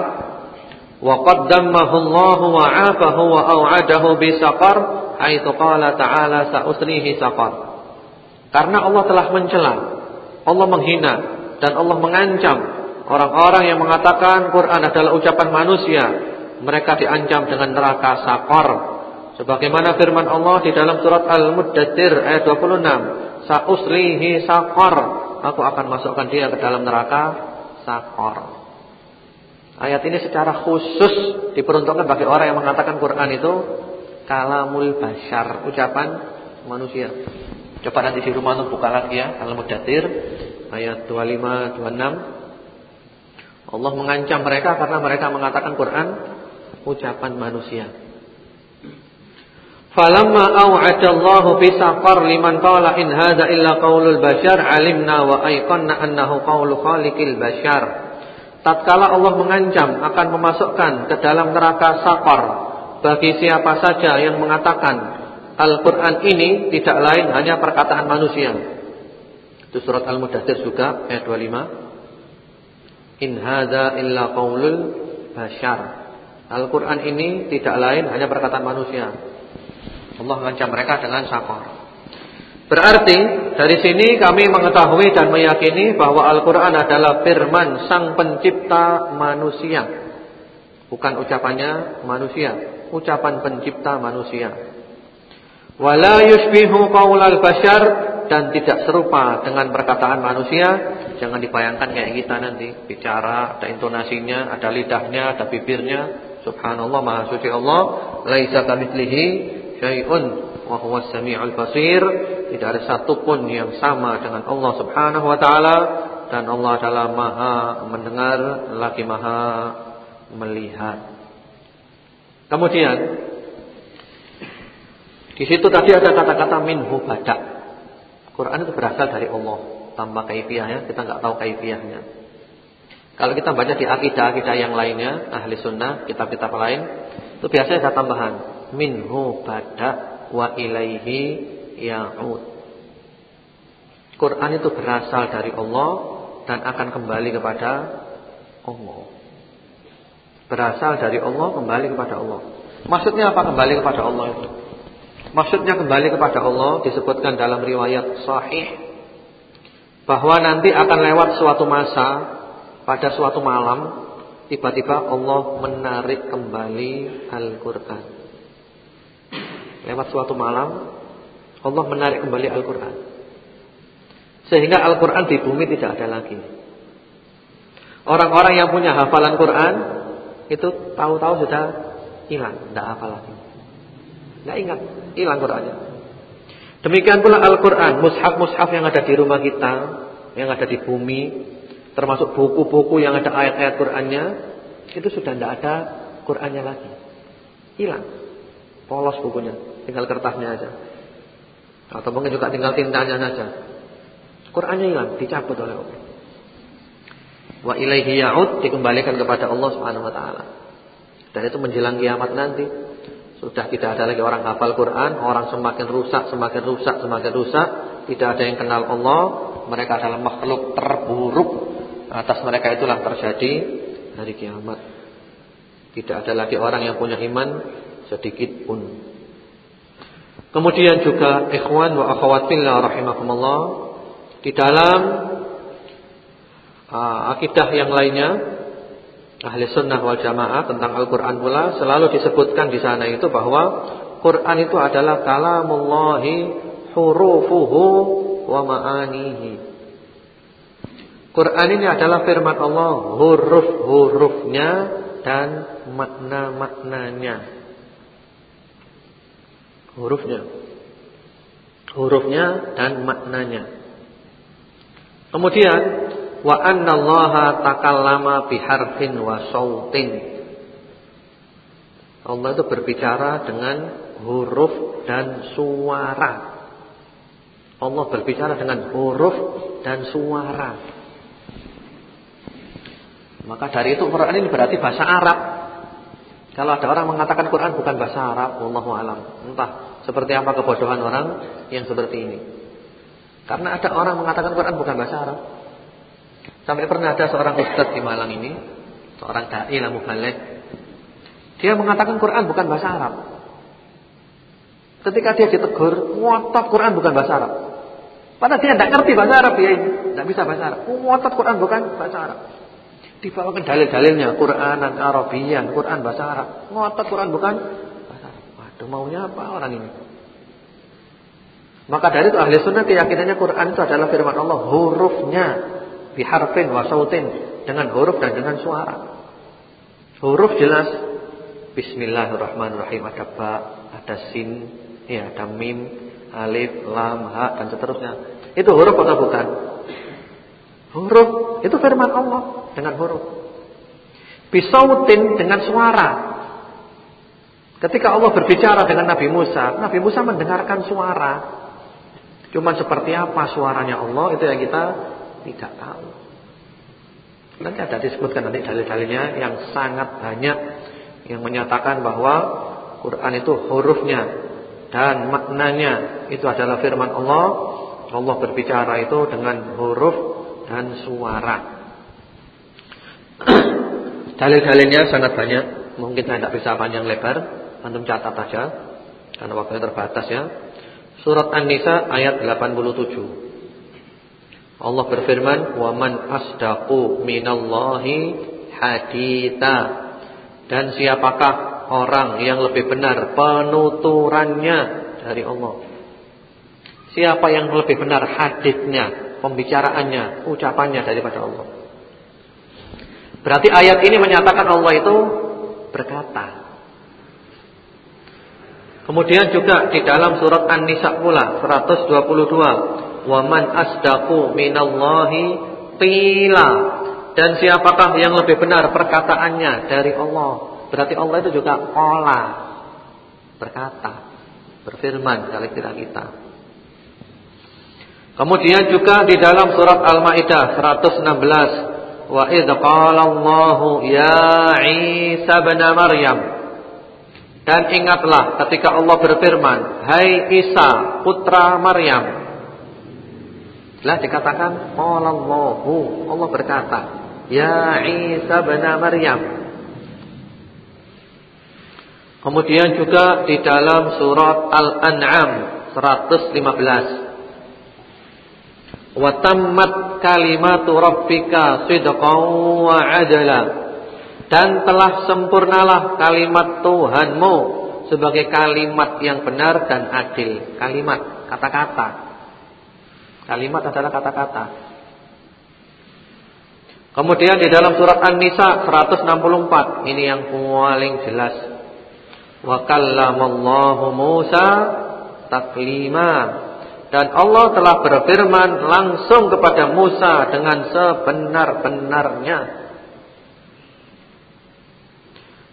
Wa qaddamahu Allah wa 'afahu wa au'adahu bi saqar haitsu qala ta'ala sa'usrihi saqar. Karena Allah telah mencela, Allah menghina dan Allah mengancam orang-orang yang mengatakan Quran adalah ucapan manusia, mereka diancam dengan neraka saqar. Sebagaimana firman Allah di dalam surat Al-Muddatsir ayat 26, sa'usrihi saqar. Aku akan masukkan dia ke dalam neraka saqar. Ayat ini secara khusus diperuntukkan bagi orang yang mengatakan Quran itu kalamul bashar, ucapan manusia. Coba nanti di rumah untuk buka lagi ya, Al-Mudathir ayat 25 26. Allah mengancam mereka karena mereka mengatakan Quran ucapan manusia. Falamma au'ada Allahu fi saqar liman qala in hadza illa qaulul bashar alimna wa ayqanna annahu qaulu khaliqil bashar tatkala Allah mengancam akan memasukkan ke dalam neraka sakor bagi siapa saja yang mengatakan Al-Quran ini tidak lain hanya perkataan manusia. Itu surat Al-Mudathir juga ayat 25. In hadza illa qaulul bashar. Al-Quran ini tidak lain hanya perkataan manusia. Allah mengancam mereka dengan sakor. Berarti dari sini kami mengetahui dan meyakini bahwa Al-Quran adalah firman sang pencipta manusia. Bukan ucapannya manusia. Ucapan pencipta manusia. Wala yushbihu qaulal bashar. Dan tidak serupa dengan perkataan manusia. Jangan dibayangkan kayak kita nanti. Bicara, ada intonasinya, ada lidahnya, ada bibirnya. Subhanallah, maha suci Allah. Laisa kamitslihi syai'un. Wahuwa sami'ul basir tidak ada satupun yang sama dengan Allah Subhanahu wa taala dan Allah adalah Maha mendengar lagi Maha melihat. Kemudian di situ tadi ada kata-kata minhu badak. Quran itu berasal dari Allah tanpa kaifiahnya, kita nggak tahu kaifiahnya. Kalau kita baca di akidah-akidah yang lainnya, ahli sunnah, kitab-kitab lain, itu biasanya ada tambahan minhu badak wa ilaihi ya'ud. Quran itu berasal dari Allah dan akan kembali kepada Allah. Berasal dari Allah kembali kepada Allah. Maksudnya apa kembali kepada Allah itu? Maksudnya kembali kepada Allah disebutkan dalam riwayat sahih bahwa nanti akan lewat suatu masa pada suatu malam tiba-tiba Allah menarik kembali Al-Qur'an. Lewat suatu malam Allah menarik kembali Al-Quran. Sehingga Al-Quran di bumi tidak ada lagi. Orang-orang yang punya hafalan Quran Itu tahu-tahu sudah hilang Tidak hafal lagi. Tidak ingat, hilang Qurannya. Demikian pula Al-Quran Mushaf-mushaf yang ada di rumah kita Yang ada di bumi Termasuk buku-buku yang ada ayat-ayat Qurannya Itu sudah tidak ada Qurannya lagi. Hilang. Polos bukunya Tinggal kertasnya aja atau mungkin juga tinggal tintanya saja. Qurannya hilang, dicabut oleh Allah. Wa ilaihi ya'ud dikembalikan kepada Allah Subhanahu wa taala. Dan itu menjelang kiamat nanti. Sudah tidak ada lagi orang hafal Quran, orang semakin rusak, semakin rusak, semakin rusak, tidak ada yang kenal Allah, mereka adalah makhluk terburuk. Atas mereka itulah terjadi hari kiamat. Tidak ada lagi orang yang punya iman sedikit pun. Kemudian juga ikhwan wa akhwat fillah rahimakumullah di dalam uh, akidah yang lainnya ahli sunnah wal jamaah tentang Al-Qur'an pula selalu disebutkan di sana itu bahwa Quran itu adalah kalamullahi hurufuhu wa ma'anihi. Quran ini adalah firman Allah huruf-hurufnya dan makna-maknanya hurufnya. Hurufnya dan maknanya. Kemudian wa annallaha takallama biharfin wa sautin. Allah itu berbicara dengan huruf dan suara. Allah berbicara dengan huruf dan suara. Maka dari itu Quran ini berarti bahasa Arab. Kalau ada orang mengatakan Quran bukan bahasa Arab, wallahu alam. Entah seperti apa kebodohan orang yang seperti ini. Karena ada orang mengatakan Quran bukan bahasa Arab. Sampai pernah ada seorang ustaz di Malang ini, seorang dai lah mubaligh dia mengatakan Quran bukan bahasa Arab. Ketika dia ditegur, ngotot Quran bukan bahasa Arab. Padahal dia tidak ngerti bahasa Arab dia ini, tidak bisa bahasa Arab. Ngotot Quran bukan bahasa Arab. Dibawakan dalil-dalilnya, Quran dan Arabian, Quran bahasa Arab. Ngotot Quran bukan bahasa Arab. Waduh, maunya apa orang ini? Maka dari itu ahli sunnah keyakinannya Quran itu adalah firman Allah hurufnya biharfin wa dengan huruf dan dengan suara. Huruf jelas Bismillahirrahmanirrahim ada ba, ada sin, ya ada mim, alif, lam, ha dan seterusnya. Itu huruf atau bukan? Huruf itu firman Allah dengan huruf. Bisautin dengan suara. Ketika Allah berbicara dengan Nabi Musa, Nabi Musa mendengarkan suara. Cuma seperti apa suaranya Allah itu yang kita tidak tahu. Nanti ada disebutkan nanti dalil-dalilnya yang sangat banyak yang menyatakan bahwa Quran itu hurufnya dan maknanya itu adalah firman Allah. Allah berbicara itu dengan huruf dan suara. Dalil-dalilnya sangat banyak. Mungkin saya tidak bisa panjang lebar. Antum catat saja karena waktunya terbatas ya. Surat An-Nisa ayat 87. Allah berfirman, "Wa man asdaqu minallahi haditha." Dan siapakah orang yang lebih benar penuturannya dari Allah? Siapa yang lebih benar hadisnya, pembicaraannya, ucapannya daripada Allah? Berarti ayat ini menyatakan Allah itu berkata. Kemudian juga di dalam surat An-Nisa pula 122, "Wa man asdaqu minallahi qila." Dan siapakah yang lebih benar perkataannya dari Allah? Berarti Allah itu juga qala. Berkata, berfirman kali kira kita. Kemudian juga di dalam surat Al-Maidah 116, wa idz qala Allahu ya Isa bin Maryam. Dan ingatlah ketika Allah berfirman, "Hai Isa, putra Maryam." Lah dikatakan qala Allahu, Allah berkata, Ya Isa bin Maryam. Kemudian juga di dalam surat Al-An'am 115. Wa tammat kalimatu rabbika sidqan wa adala. Dan telah sempurnalah kalimat Tuhanmu sebagai kalimat yang benar dan adil. Kalimat, kata-kata. Kalimat adalah kata-kata. Kemudian di dalam surat An-Nisa 164 ini yang paling jelas. Wa kallamallahu Musa taklima. Dan Allah telah berfirman langsung kepada Musa dengan sebenar-benarnya.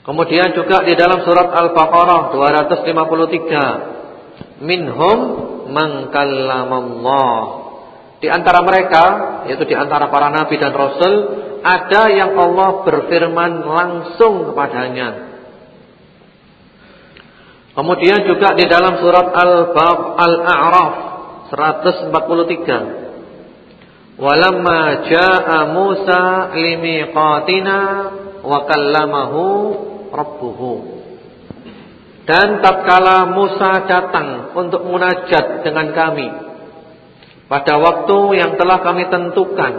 Kemudian juga di dalam surat Al-Baqarah 253 minhum man kallamallahu di antara mereka, yaitu di antara para nabi dan rasul, ada yang Allah berfirman langsung kepadanya. Kemudian juga di dalam surat Al-Bab Al-A'raf 143. Walamma jaa Musa limiqatina wa kallamahu rabbuhu. Dan tatkala Musa datang untuk munajat dengan kami, pada waktu yang telah kami tentukan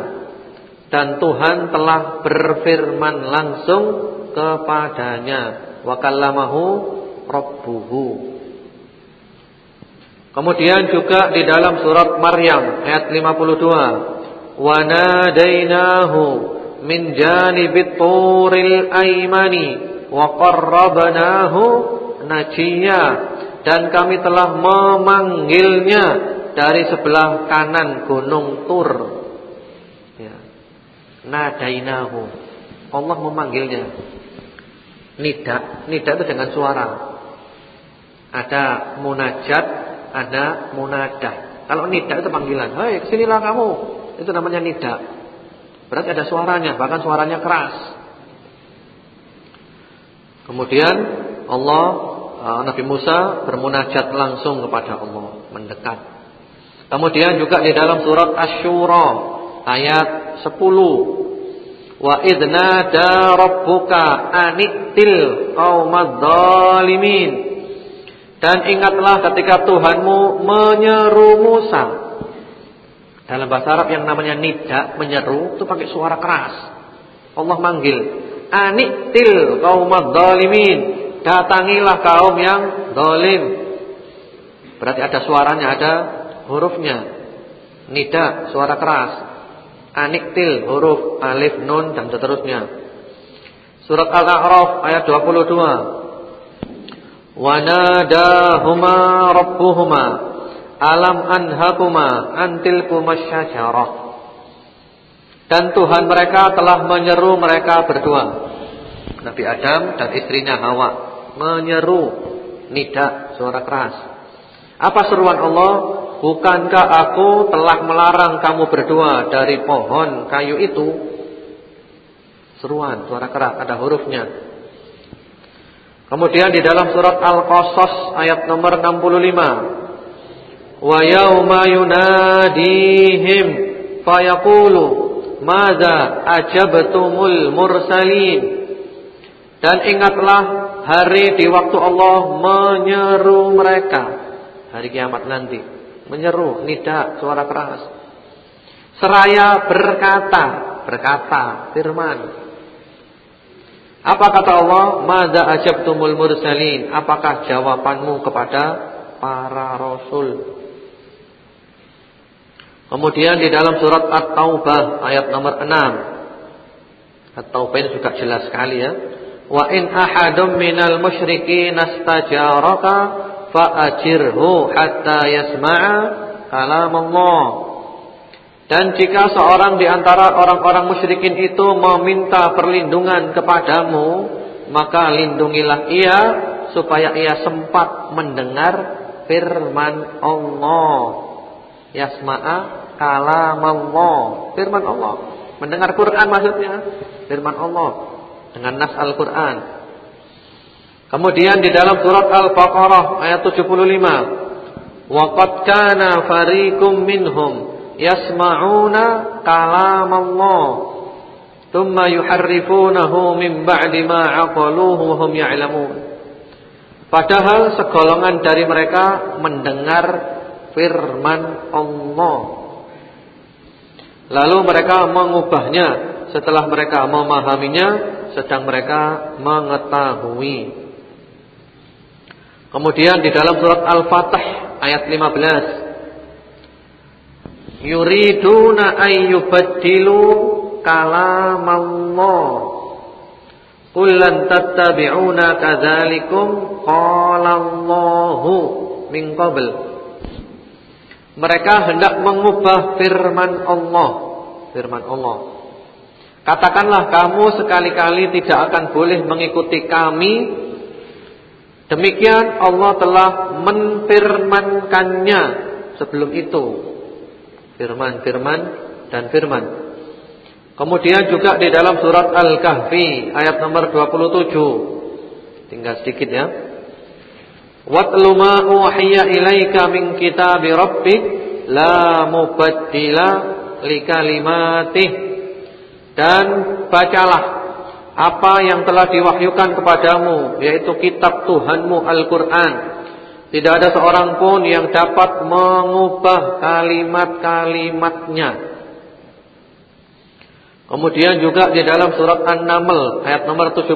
dan Tuhan telah berfirman langsung kepadanya wa kallamahu rabbuhu Kemudian juga di dalam surat Maryam ayat 52 wa nadainahu min janibit turil aimani wa qarrabnahu najiya dan kami telah memanggilnya dari sebelah kanan gunung Tur. Ya. Nadainahu. Allah memanggilnya. Nida, nida itu dengan suara. Ada munajat, ada munadah. Kalau nida itu panggilan, "Hei, ke sinilah kamu." Itu namanya nida. Berarti ada suaranya, bahkan suaranya keras. Kemudian Allah uh, Nabi Musa bermunajat langsung kepada Allah, mendekat. Kemudian juga di dalam surat Asy-Syura ayat 10 Wa idnada rabbuka anitil qaumadh-dhalimin Dan ingatlah ketika Tuhanmu menyeru Musa Dalam bahasa Arab yang namanya nida Menyeru itu pakai suara keras. Allah manggil Anitil qaumadh-dhalimin Datangilah kaum yang zalim Berarti ada suaranya, ada hurufnya. Nida, suara keras. Aniktil huruf alif nun dan seterusnya. Surat Al-A'raf ayat 22. Wa nadahuma rabbuhuma alam anhakuma antil kumasyajarah. Dan Tuhan mereka telah menyeru mereka berdua. Nabi Adam dan istrinya Hawa menyeru nida suara keras. Apa seruan Allah? Bukankah aku telah melarang kamu berdua dari pohon kayu itu? Seruan, suara keras, ada hurufnya. Kemudian di dalam surat Al-Qasas ayat nomor 65. Wa yauma yunadihim fayaqulu madza ajabtumul mursalin. Dan ingatlah hari di waktu Allah menyeru mereka hari kiamat nanti menyeru, nida, suara keras. Seraya berkata, berkata, firman. Apa kata Allah? Mada ajabtumul mursalin? Apakah jawabanmu kepada para rasul? Kemudian di dalam surat At-Taubah ayat nomor 6. At-Taubah ini juga jelas sekali ya. Wa in ahadum minal musyrikin astajaraka fa'ajirhu hatta yasma'a kalam Allah. Dan jika seorang di antara orang-orang musyrikin itu meminta perlindungan kepadamu, maka lindungilah ia supaya ia sempat mendengar firman Allah. Yasma'a kalam Allah, firman Allah. Mendengar Quran maksudnya, firman Allah dengan nas Al-Qur'an. Kemudian di dalam surat Al-Baqarah ayat 75, "Wa kana fariqum minhum yasma'una kalam Allah, thumma yuharrifunahu min ba'di ma 'aqaluhu hum ya'lamun." Padahal segolongan dari mereka mendengar firman Allah. Lalu mereka mengubahnya setelah mereka memahaminya sedang mereka mengetahui. Kemudian di dalam surat Al-Fatih ayat 15 Yuriduna ayyubaddilu kalamallah. Qul lan tattabi'una kadzalikum qalallahu min qabl. Mereka hendak mengubah firman Allah. Firman Allah. Katakanlah kamu sekali-kali tidak akan boleh mengikuti kami. Demikian Allah telah menfirmankannya sebelum itu. Firman-firman dan firman. Kemudian juga di dalam surat Al-Kahfi ayat nomor 27. Tinggal sedikit ya. Watlu ma uhiya ilaika min kitabi rabbik la mubaddila likalimatih. Dan bacalah apa yang telah diwahyukan kepadamu yaitu kitab Tuhanmu Al-Qur'an. Tidak ada seorang pun yang dapat mengubah kalimat-kalimatnya. Kemudian juga di dalam surat An-Naml ayat nomor 76.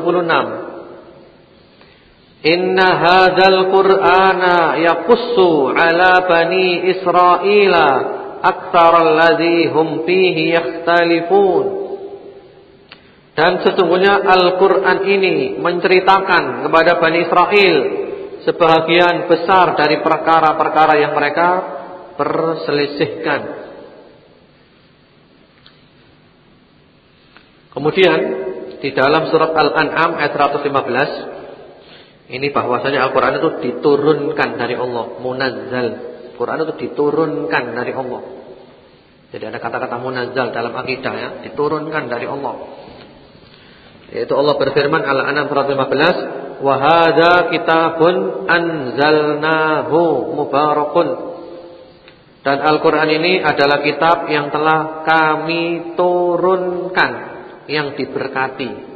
Inna hadzal Qur'ana yaqussu 'ala bani Israila aktsaral ladzi hum fihi yakhtalifun. Dan sesungguhnya Al-Quran ini menceritakan kepada Bani Israel sebahagian besar dari perkara-perkara yang mereka perselisihkan. Kemudian di dalam surat Al-An'am ayat 115 ini bahwasanya Al-Qur'an itu diturunkan dari Allah, munazzal. Quran itu diturunkan dari Allah. Jadi ada kata-kata munazzal dalam akidah ya, diturunkan dari Allah. Yaitu Allah berfirman Al-An'am 115, "Wa hadza kitabun anzalnahu mubarakun." Dan Al-Qur'an ini adalah kitab yang telah kami turunkan yang diberkati.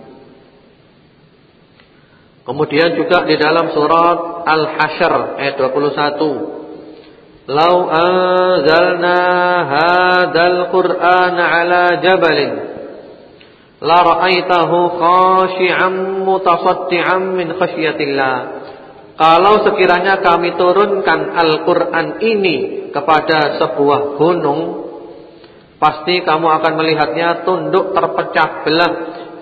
Kemudian juga di dalam surat Al-Hasyr ayat 21. Lau anzalna hadzal Qur'ana 'ala jabalin la ra'aitahu khashi'an mutasaddian min khasyatillah. Kalau sekiranya kami turunkan Al-Qur'an ini kepada sebuah gunung Pasti kamu akan melihatnya tunduk terpecah belah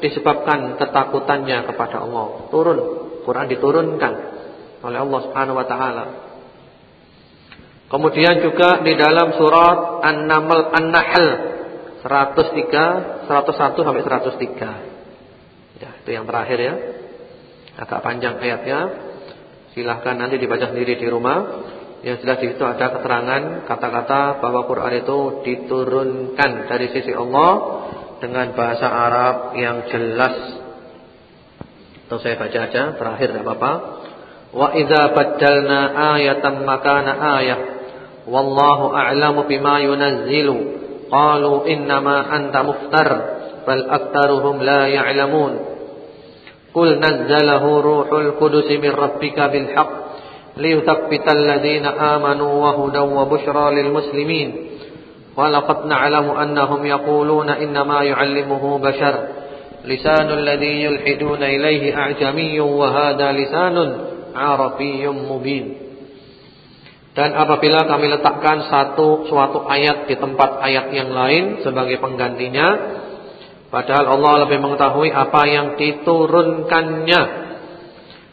disebabkan ketakutannya kepada Allah. Turun, Quran diturunkan oleh Allah Subhanahu wa taala. Kemudian juga di dalam surat An-Naml An-Nahl 103, 101 sampai 103. Ya, itu yang terakhir ya. Agak panjang ayatnya. Silahkan nanti dibaca sendiri di rumah. Yang jelas di situ ada keterangan kata-kata bahwa Quran itu diturunkan dari sisi Allah dengan bahasa Arab yang jelas. Atau saya baca aja terakhir tidak apa-apa. Wa idza baddalna ayatan makana ayah wallahu a'lamu bima yunazzilu قالوا إنما أنت مفتر بل أكثرهم لا يعلمون. قل نزله روح القدس من ربك بالحق ليثبت الذين آمنوا وهدى وبشرى للمسلمين. ولقد نعلم أنهم يقولون إنما يعلمه بشر. لسان الذي يلحدون إليه أعجمي وهذا لسان عربي مبين. Dan apabila kami letakkan satu suatu ayat di tempat ayat yang lain sebagai penggantinya Padahal Allah lebih mengetahui apa yang diturunkannya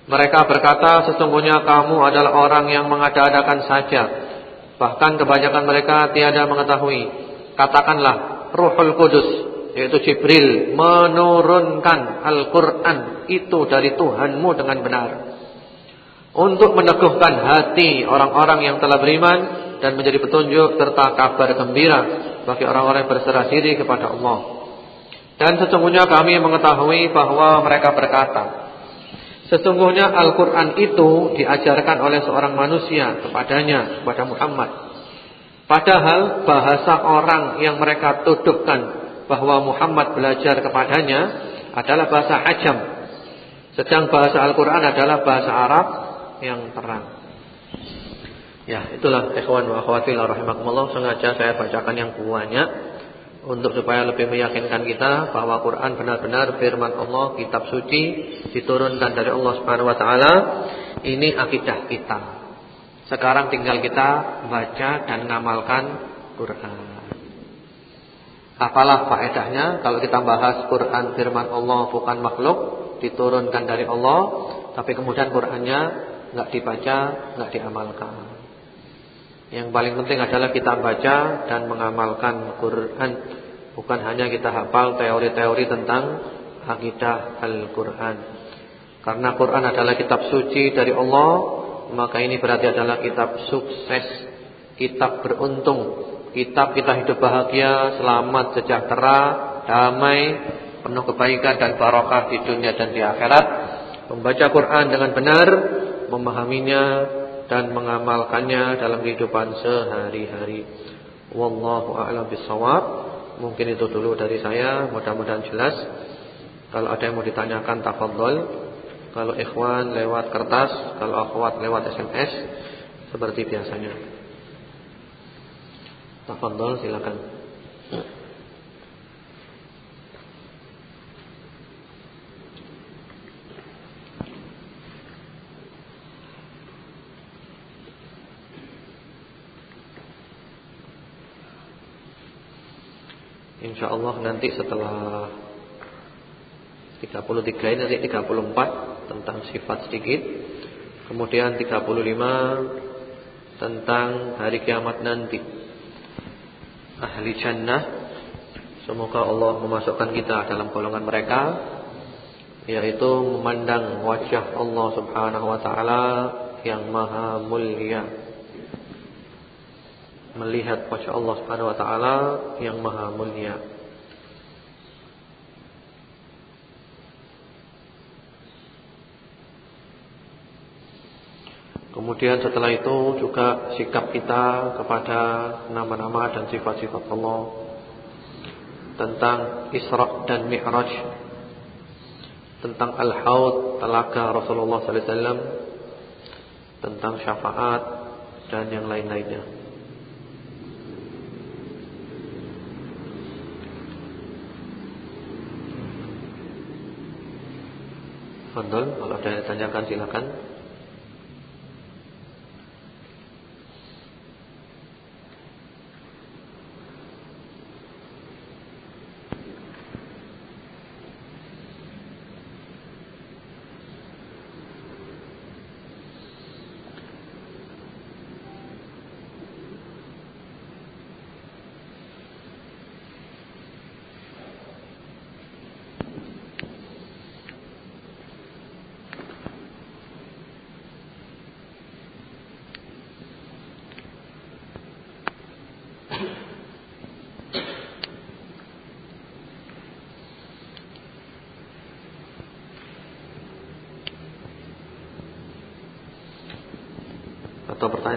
mereka berkata sesungguhnya kamu adalah orang yang mengada-adakan saja. Bahkan kebanyakan mereka tiada mengetahui. Katakanlah Ruhul Kudus yaitu Jibril menurunkan Al-Qur'an itu dari Tuhanmu dengan benar. Untuk meneguhkan hati orang-orang yang telah beriman dan menjadi petunjuk serta kabar gembira bagi orang-orang yang berserah diri kepada Allah. Dan sesungguhnya kami mengetahui bahwa mereka berkata, Sesungguhnya Al-Quran itu diajarkan oleh seorang manusia kepadanya, kepada Muhammad. Padahal bahasa orang yang mereka tuduhkan bahwa Muhammad belajar kepadanya adalah bahasa Ajam. Sedang bahasa Al-Quran adalah bahasa Arab yang terang. Ya, itulah ikhwan wa akhwati rahimakumullah sengaja saya bacakan yang banyak untuk supaya lebih meyakinkan kita bahwa Quran benar-benar firman Allah, kitab suci diturunkan dari Allah Subhanahu wa taala. Ini akidah kita. Sekarang tinggal kita baca dan ngamalkan Quran. Apalah faedahnya kalau kita bahas Quran firman Allah bukan makhluk, diturunkan dari Allah, tapi kemudian Qurannya enggak dibaca, enggak diamalkan. Yang paling penting adalah kita baca dan mengamalkan Quran. Bukan hanya kita hafal teori-teori tentang akidah Al-Quran. Karena Quran adalah kitab suci dari Allah Maka ini berarti adalah kitab sukses Kitab beruntung Kitab kita hidup bahagia, selamat, sejahtera, damai Penuh kebaikan dan barokah di dunia dan di akhirat. Membaca Quran dengan benar Memahaminya dan mengamalkannya dalam kehidupan sehari-hari. Wallahu a'lam bishawab. Mungkin itu dulu dari saya, mudah-mudahan jelas. Kalau ada yang mau ditanyakan tafadhol. Kalau ikhwan lewat kertas, kalau akhwat lewat SMS seperti biasanya. Tafadhol silakan. Insya Allah nanti setelah 33 ini nanti 34 tentang sifat sedikit. Kemudian 35 tentang hari kiamat nanti. Ahli jannah. Semoga Allah memasukkan kita dalam golongan mereka yaitu memandang wajah Allah Subhanahu wa taala yang maha mulia. Melihat wajah Allah Subhanahu wa taala yang maha mulia. Kemudian setelah itu juga sikap kita kepada nama-nama dan sifat-sifat Allah tentang Isra dan Mi'raj tentang Al-Haud telaga Rasulullah sallallahu alaihi wasallam tentang syafaat dan yang lain-lainnya. Fadol, kalau ada yang ditanyakan silakan.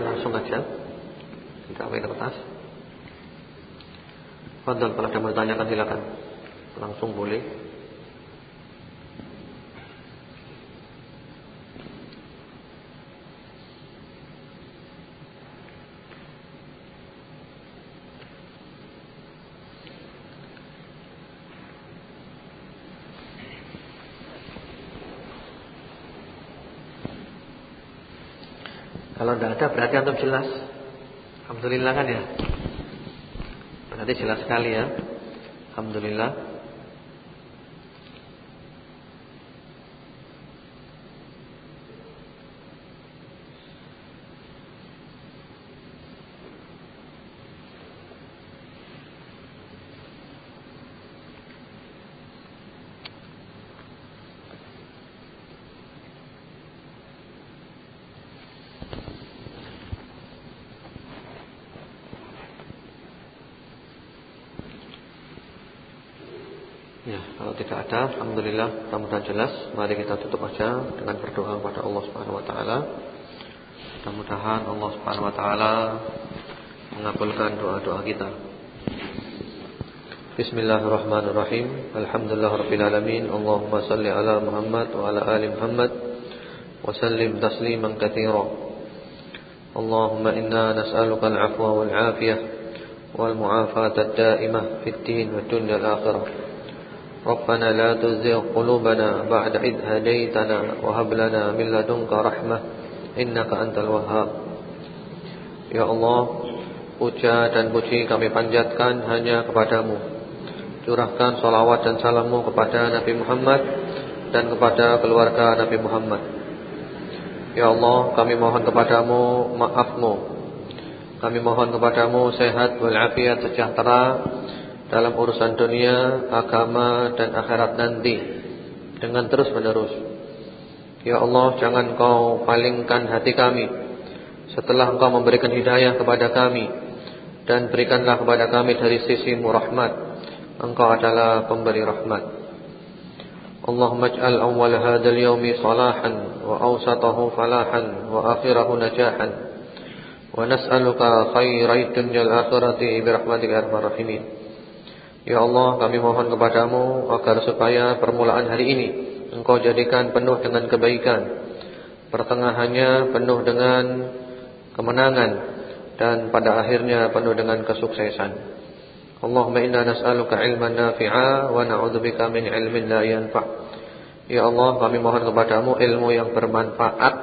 Langsung aja. Tidak pakai kertas. Fadal kalau ada yang bertanyakan silakan. Langsung boleh Kalau tidak ada berarti antum jelas. Alhamdulillah kan ya. Berarti jelas sekali ya. Alhamdulillah. Ada, alhamdulillah mudah-mudahan jelas. Mari kita tutup aja dengan berdoa kepada Allah Subhanahu wa taala. Mudah-mudahan Allah Subhanahu wa taala mengabulkan doa-doa kita. Bismillahirrahmanirrahim. Alhamdulillahirabbil alamin. Allahumma salli ala Muhammad wa ala ali Muhammad wa sallim tasliman katsira. Allahumma inna nas'aluka al-'afwa wal 'afiyah wal mu'afata ad-da'imah fid din wad dunya al-akhirah. ربنا لا تزغ قلوبنا بعد إذ هديتنا وهب لنا من لدنك رحمة إنك أنت الوهاب Ya Allah Puja dan puji kami panjatkan hanya kepadamu Curahkan salawat dan salammu kepada Nabi Muhammad Dan kepada keluarga Nabi Muhammad Ya Allah kami mohon kepadamu maafmu Kami mohon kepadamu sehat walafiat sejahtera dalam urusan dunia, agama dan akhirat nanti dengan terus menerus. Ya Allah, jangan Kau palingkan hati kami setelah Engkau memberikan hidayah kepada kami dan berikanlah kepada kami dari sisimu rahmat. Engkau adalah pemberi rahmat. Allahumma ij'al awwal hadzal yawmi salahan wa awsatahu falahan wa akhirahu najahan. Wa nas'aluka khairai dunya al-akhirati bi rahmatika ya arhamar rahimin. Ya Allah kami mohon kepadamu agar supaya permulaan hari ini Engkau jadikan penuh dengan kebaikan Pertengahannya penuh dengan kemenangan Dan pada akhirnya penuh dengan kesuksesan. Allahumma inna nas'aluka ilman nafi'a Wa na'udzubika min ilmin la yanfa' Ya Allah kami mohon kepadamu ilmu yang bermanfaat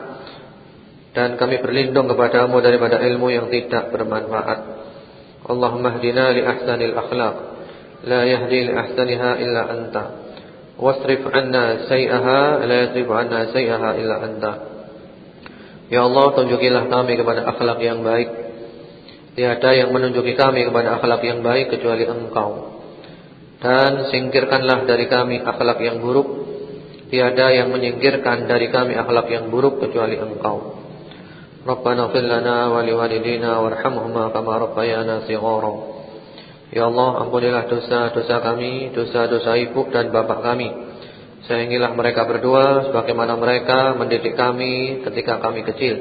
Dan kami berlindung kepadamu daripada ilmu yang tidak bermanfaat. Allahumma hdina li ahsanil akhlaq لا يهدي لأحسنها إلا أنت واصرف عنا سيئها لا يصرف عنا سيئها إلا أنت Ya Allah tunjukilah kami kepada akhlak yang baik Tiada yang menunjuki kami kepada akhlak yang baik kecuali engkau Dan singkirkanlah dari kami akhlak yang buruk Tiada yang menyingkirkan dari kami akhlak yang buruk kecuali Engkau. Rabbana fil lana wa liwalidina warhamhuma kama rabbayana shighara. Ya Allah, ampunilah dosa-dosa kami, dosa-dosa ibu dan bapak kami. Sayangilah mereka berdua sebagaimana mereka mendidik kami ketika kami kecil.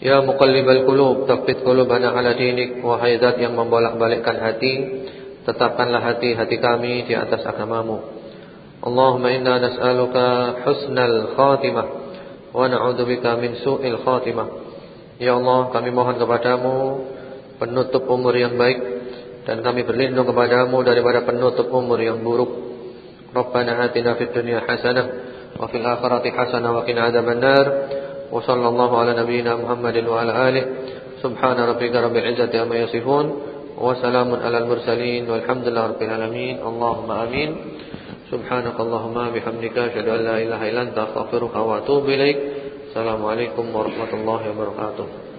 Ya muqallibal qulub, tsabbit qulubana ala dinik. Wahai zat yang membolak-balikkan hati, tetapkanlah hati-hati kami di atas agamamu. Allahumma inna nas'aluka husnal khatimah wa na'udzubika min su'il khatimah. Ya Allah, kami mohon kepadamu penutup umur yang baik dan kami berlindung kepadamu daripada penutup umur yang buruk. Rabbana atina fid dunya hasanah wa fil akhirati hasanah wa qina adzabannar. Wa sallallahu ala nabiyyina Muhammadin wa ala alihi. Subhana rabbika rabbil izzati amma yasifun wa salamun alal mursalin walhamdulillahirabbil alamin. Allahumma amin. Subhanakallahumma bihamdika asyhadu an la ilaha illa anta astaghfiruka wa atubu ilaik. Assalamualaikum warahmatullahi wabarakatuh.